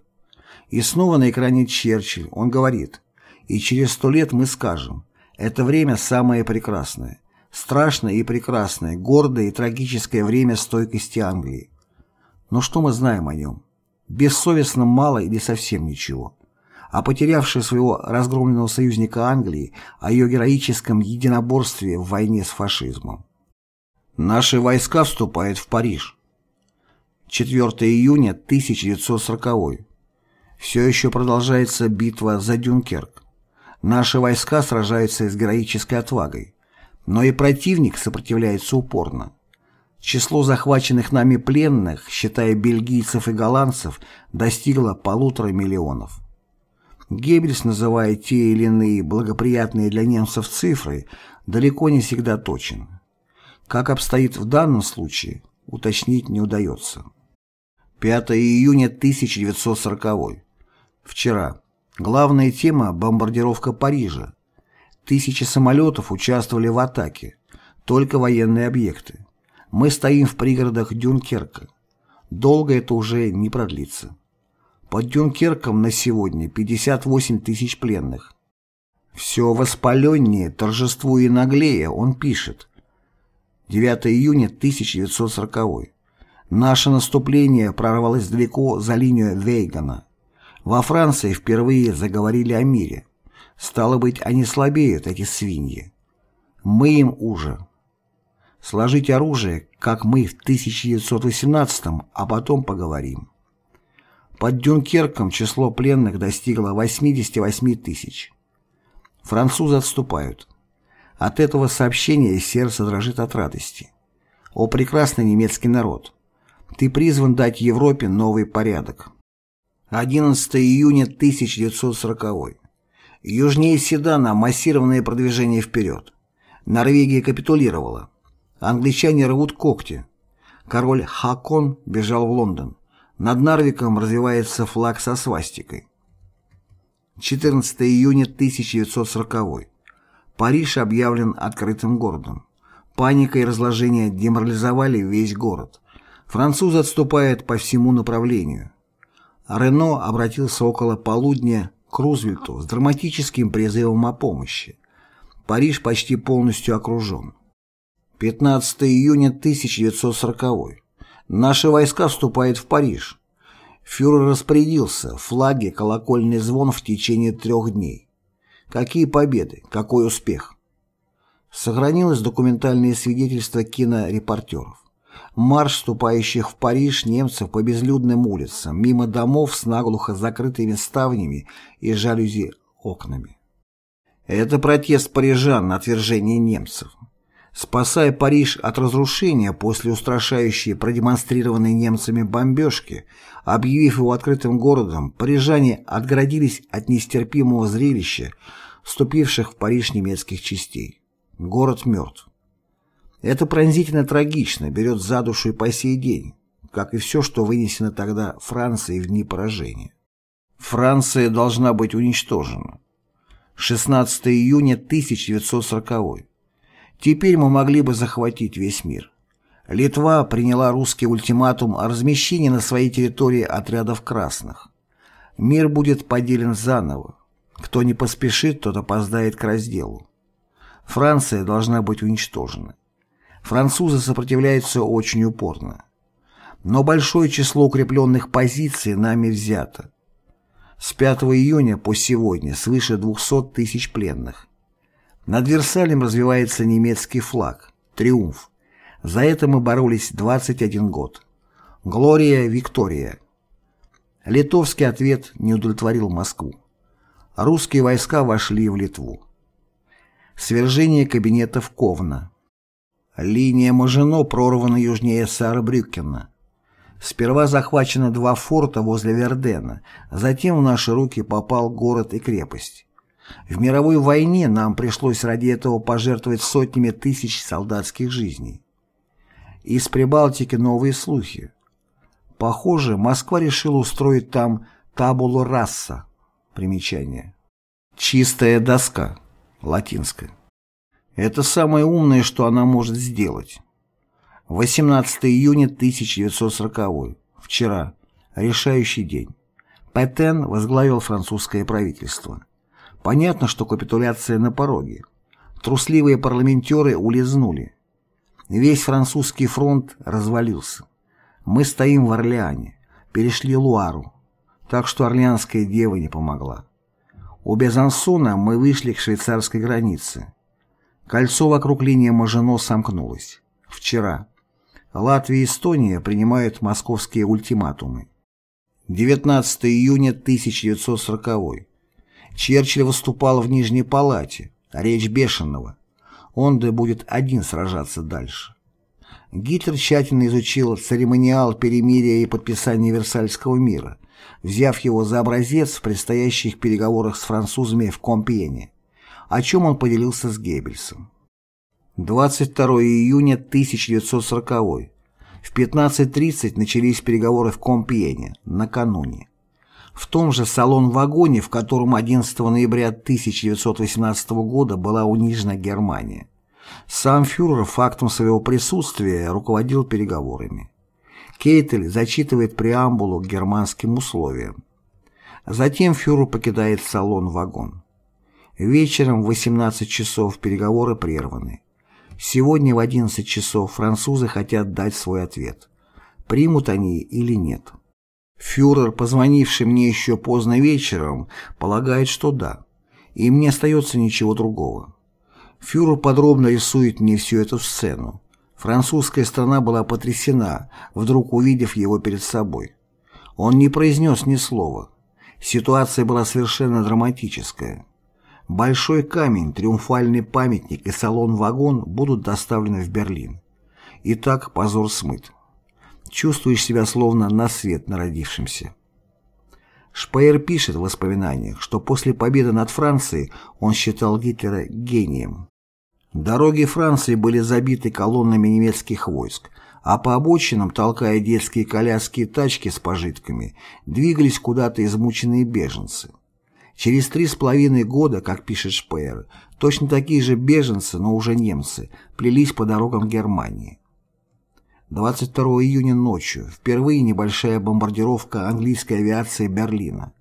И снова на экране Черчилль. Он говорит, и через сто лет мы скажем, это время самое прекрасное, страшное и прекрасное, гордое и трагическое время стойкости Англии. Но что мы знаем о нем? Бессовестно мало или совсем ничего. А потерявшая своего разгромленного союзника Англии, о ее героическом единоборстве в войне с фашизмом. Наши войска вступают в Париж. 4 июня 1940 Все еще продолжается битва за Дюнкерк. Наши войска сражаются с героической отвагой. Но и противник сопротивляется упорно. Число захваченных нами пленных, считая бельгийцев и голландцев, достигло полутора миллионов. Геббельс называет те или иные благоприятные для немцев цифры, далеко не всегда точен. Как обстоит в данном случае, уточнить не удается. 5 июня 1940. Вчера. Главная тема – бомбардировка Парижа. Тысячи самолетов участвовали в атаке. Только военные объекты. Мы стоим в пригородах Дюнкерка. Долго это уже не продлится. Под Дюнкерком на сегодня 58 тысяч пленных. Все воспаленнее, торжествуя и наглее, он пишет. 9 июня 1940 Наше наступление прорвалось далеко за линию Вейгана. Во Франции впервые заговорили о мире. Стало быть, они слабеют, эти свиньи. Мы им уже. Сложить оружие, как мы в 1918-м, а потом поговорим. Под Дюнкерком число пленных достигло 88 тысяч. Французы отступают. От этого сообщения сердце дрожит от радости. О прекрасный немецкий народ! Ты призван дать Европе новый порядок. 11 июня 1940 Южнее Седана массированное продвижение вперед. Норвегия капитулировала. Англичане рвут когти. Король Хакон бежал в Лондон. Над Нарвиком развивается флаг со свастикой. 14 июня 1940 Париж объявлен открытым городом. Паника и разложение деморализовали весь город. Французы отступают по всему направлению. Рено обратился около полудня к Рузвельту с драматическим призывом о помощи. Париж почти полностью окружен. 15 июня 1940 Наши войска вступают в Париж. Фюрер распорядился, флаги, колокольный звон в течение трех дней. Какие победы, какой успех. Сохранилось документальное свидетельство кинорепортеров. Марш вступающих в Париж немцев по безлюдным улицам, мимо домов с наглухо закрытыми ставнями и жалюзи окнами. Это протест парижан на отвержение немцев спасая Париж от разрушения после устрашающей продемонстрированной немцами бомбежки, объявив его открытым городом, парижане отгородились от нестерпимого зрелища вступивших в Париж немецких частей. Город мертв. Это пронзительно трагично, берет за душу и по сей день, как и все, что вынесено тогда Францией в дни поражения. Франция должна быть уничтожена. 16 июня 1940 Теперь мы могли бы захватить весь мир. Литва приняла русский ультиматум о размещении на своей территории отрядов красных. Мир будет поделен заново. Кто не поспешит, тот опоздает к разделу. Франция должна быть уничтожена. Французы сопротивляются очень упорно. Но большое число укрепленных позиций нами взято. С 5 июня по сегодня свыше 200 тысяч пленных. Над Версалем развивается немецкий флаг «Триумф». За это мы боролись 21 год. Глория Виктория. Литовский ответ не удовлетворил Москву. Русские войска вошли в Литву. Свержение кабинетов Ковна. Линия Мажино прорвана южнее Саарбрюкена. Сперва захвачено два форта возле Вердена, затем в наши руки попал город и крепость. В мировой войне нам пришлось ради этого пожертвовать сотнями тысяч солдатских жизней. Из Прибалтики новые слухи. Похоже, Москва решила устроить там табулу раса. Примечание. Чистая доска. Латинская. Это самое умное, что она может сделать. 18 июня 1940. Вчера. Решающий день. Петен возглавил французское правительство. Понятно, что капитуляция на пороге. Трусливые парламентеры улизнули. Весь французский фронт развалился. Мы стоим в Орлеане, перешли Луару, так что Орлеанская дева не помогла. У Безансона мы вышли к швейцарской границе. Кольцо вокруг линии Мажино сомкнулось. Вчера. Латвия и Эстония принимают московские ультиматумы. 19 июня 1940 Черчилль выступал в Нижней Палате. Речь бешеного. Он да будет один сражаться дальше. Гитлер тщательно изучил церемониал перемирия и подписания Версальского мира, взяв его за образец в предстоящих переговорах с французами в Компьене, о чем он поделился с Геббельсом. 22 июня 1940 в 15.30 начались переговоры в Компьене, накануне. В том же салон-вагоне, в котором 11 ноября 1918 года была унижена Германия. Сам фюрер фактом своего присутствия руководил переговорами. Кейтель зачитывает преамбулу к германским условиям. Затем фюрер покидает салон-вагон. Вечером в 18 часов переговоры прерваны. Сегодня в 11 часов французы хотят дать свой ответ. Примут они или нет. Фюрер, позвонивший мне еще поздно вечером, полагает, что да. Им не остается ничего другого. Фюрер подробно рисует мне всю эту сцену. Французская страна была потрясена, вдруг увидев его перед собой. Он не произнес ни слова. Ситуация была совершенно драматическая. Большой камень, триумфальный памятник и салон-вагон будут доставлены в Берлин. Итак, позор смыт. Чувствуешь себя словно на свет народившимся. Шпеер пишет в воспоминаниях, что после победы над Францией он считал Гитлера гением. Дороги Франции были забиты колоннами немецких войск, а по обочинам, толкая детские коляски и тачки с пожитками, двигались куда-то измученные беженцы. Через три с половиной года, как пишет Шпеер, точно такие же беженцы, но уже немцы, плелись по дорогам Германии. 22 июня ночью впервые небольшая бомбардировка английской авиации Берлина.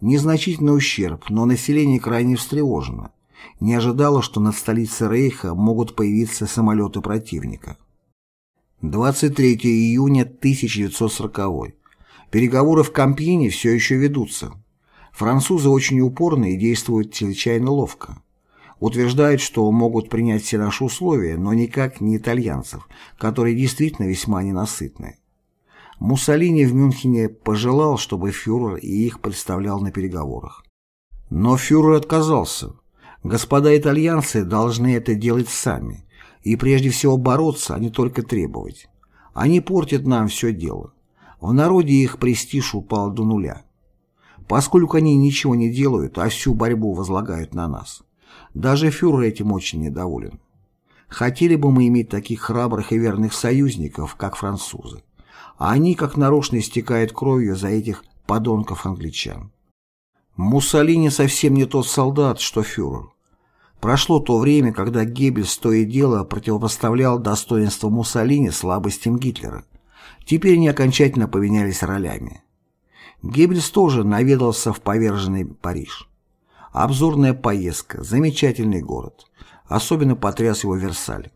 Незначительный ущерб, но население крайне встревожено не ожидала, что над столицей Рейха могут появиться самолеты противника. 23 июня 1940 Переговоры в Кампьине все еще ведутся. Французы очень упорны и действуют чрезвычайно ловко. Утверждают, что могут принять все наши условия, но никак не итальянцев, которые действительно весьма ненасытны. Муссолини в Мюнхене пожелал, чтобы фюрер и их представлял на переговорах. Но фюрер отказался. Господа итальянцы должны это делать сами, и прежде всего бороться, а не только требовать. Они портят нам все дело. В народе их престиж упал до нуля. Поскольку они ничего не делают, а всю борьбу возлагают на нас. Даже фюрер этим очень недоволен. Хотели бы мы иметь таких храбрых и верных союзников, как французы. А они, как нарочно, истекают кровью за этих подонков-англичан. Муссолини совсем не тот солдат, что фюрер. Прошло то время, когда Геббельс то и дело противопоставлял достоинство Муссолини слабостям Гитлера. Теперь они окончательно поменялись ролями. Геббельс тоже наведался в поверженный Париж. Обзорная поездка, замечательный город. Особенно потряс его Версаль.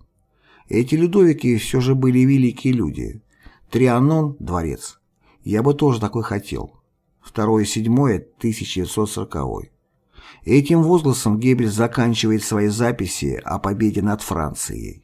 Эти Людовики все же были великие люди. Трианон – дворец. Я бы тоже такой хотел. Второе седьмое – 1940 Этим возгласом Геббельс заканчивает свои записи о победе над Францией.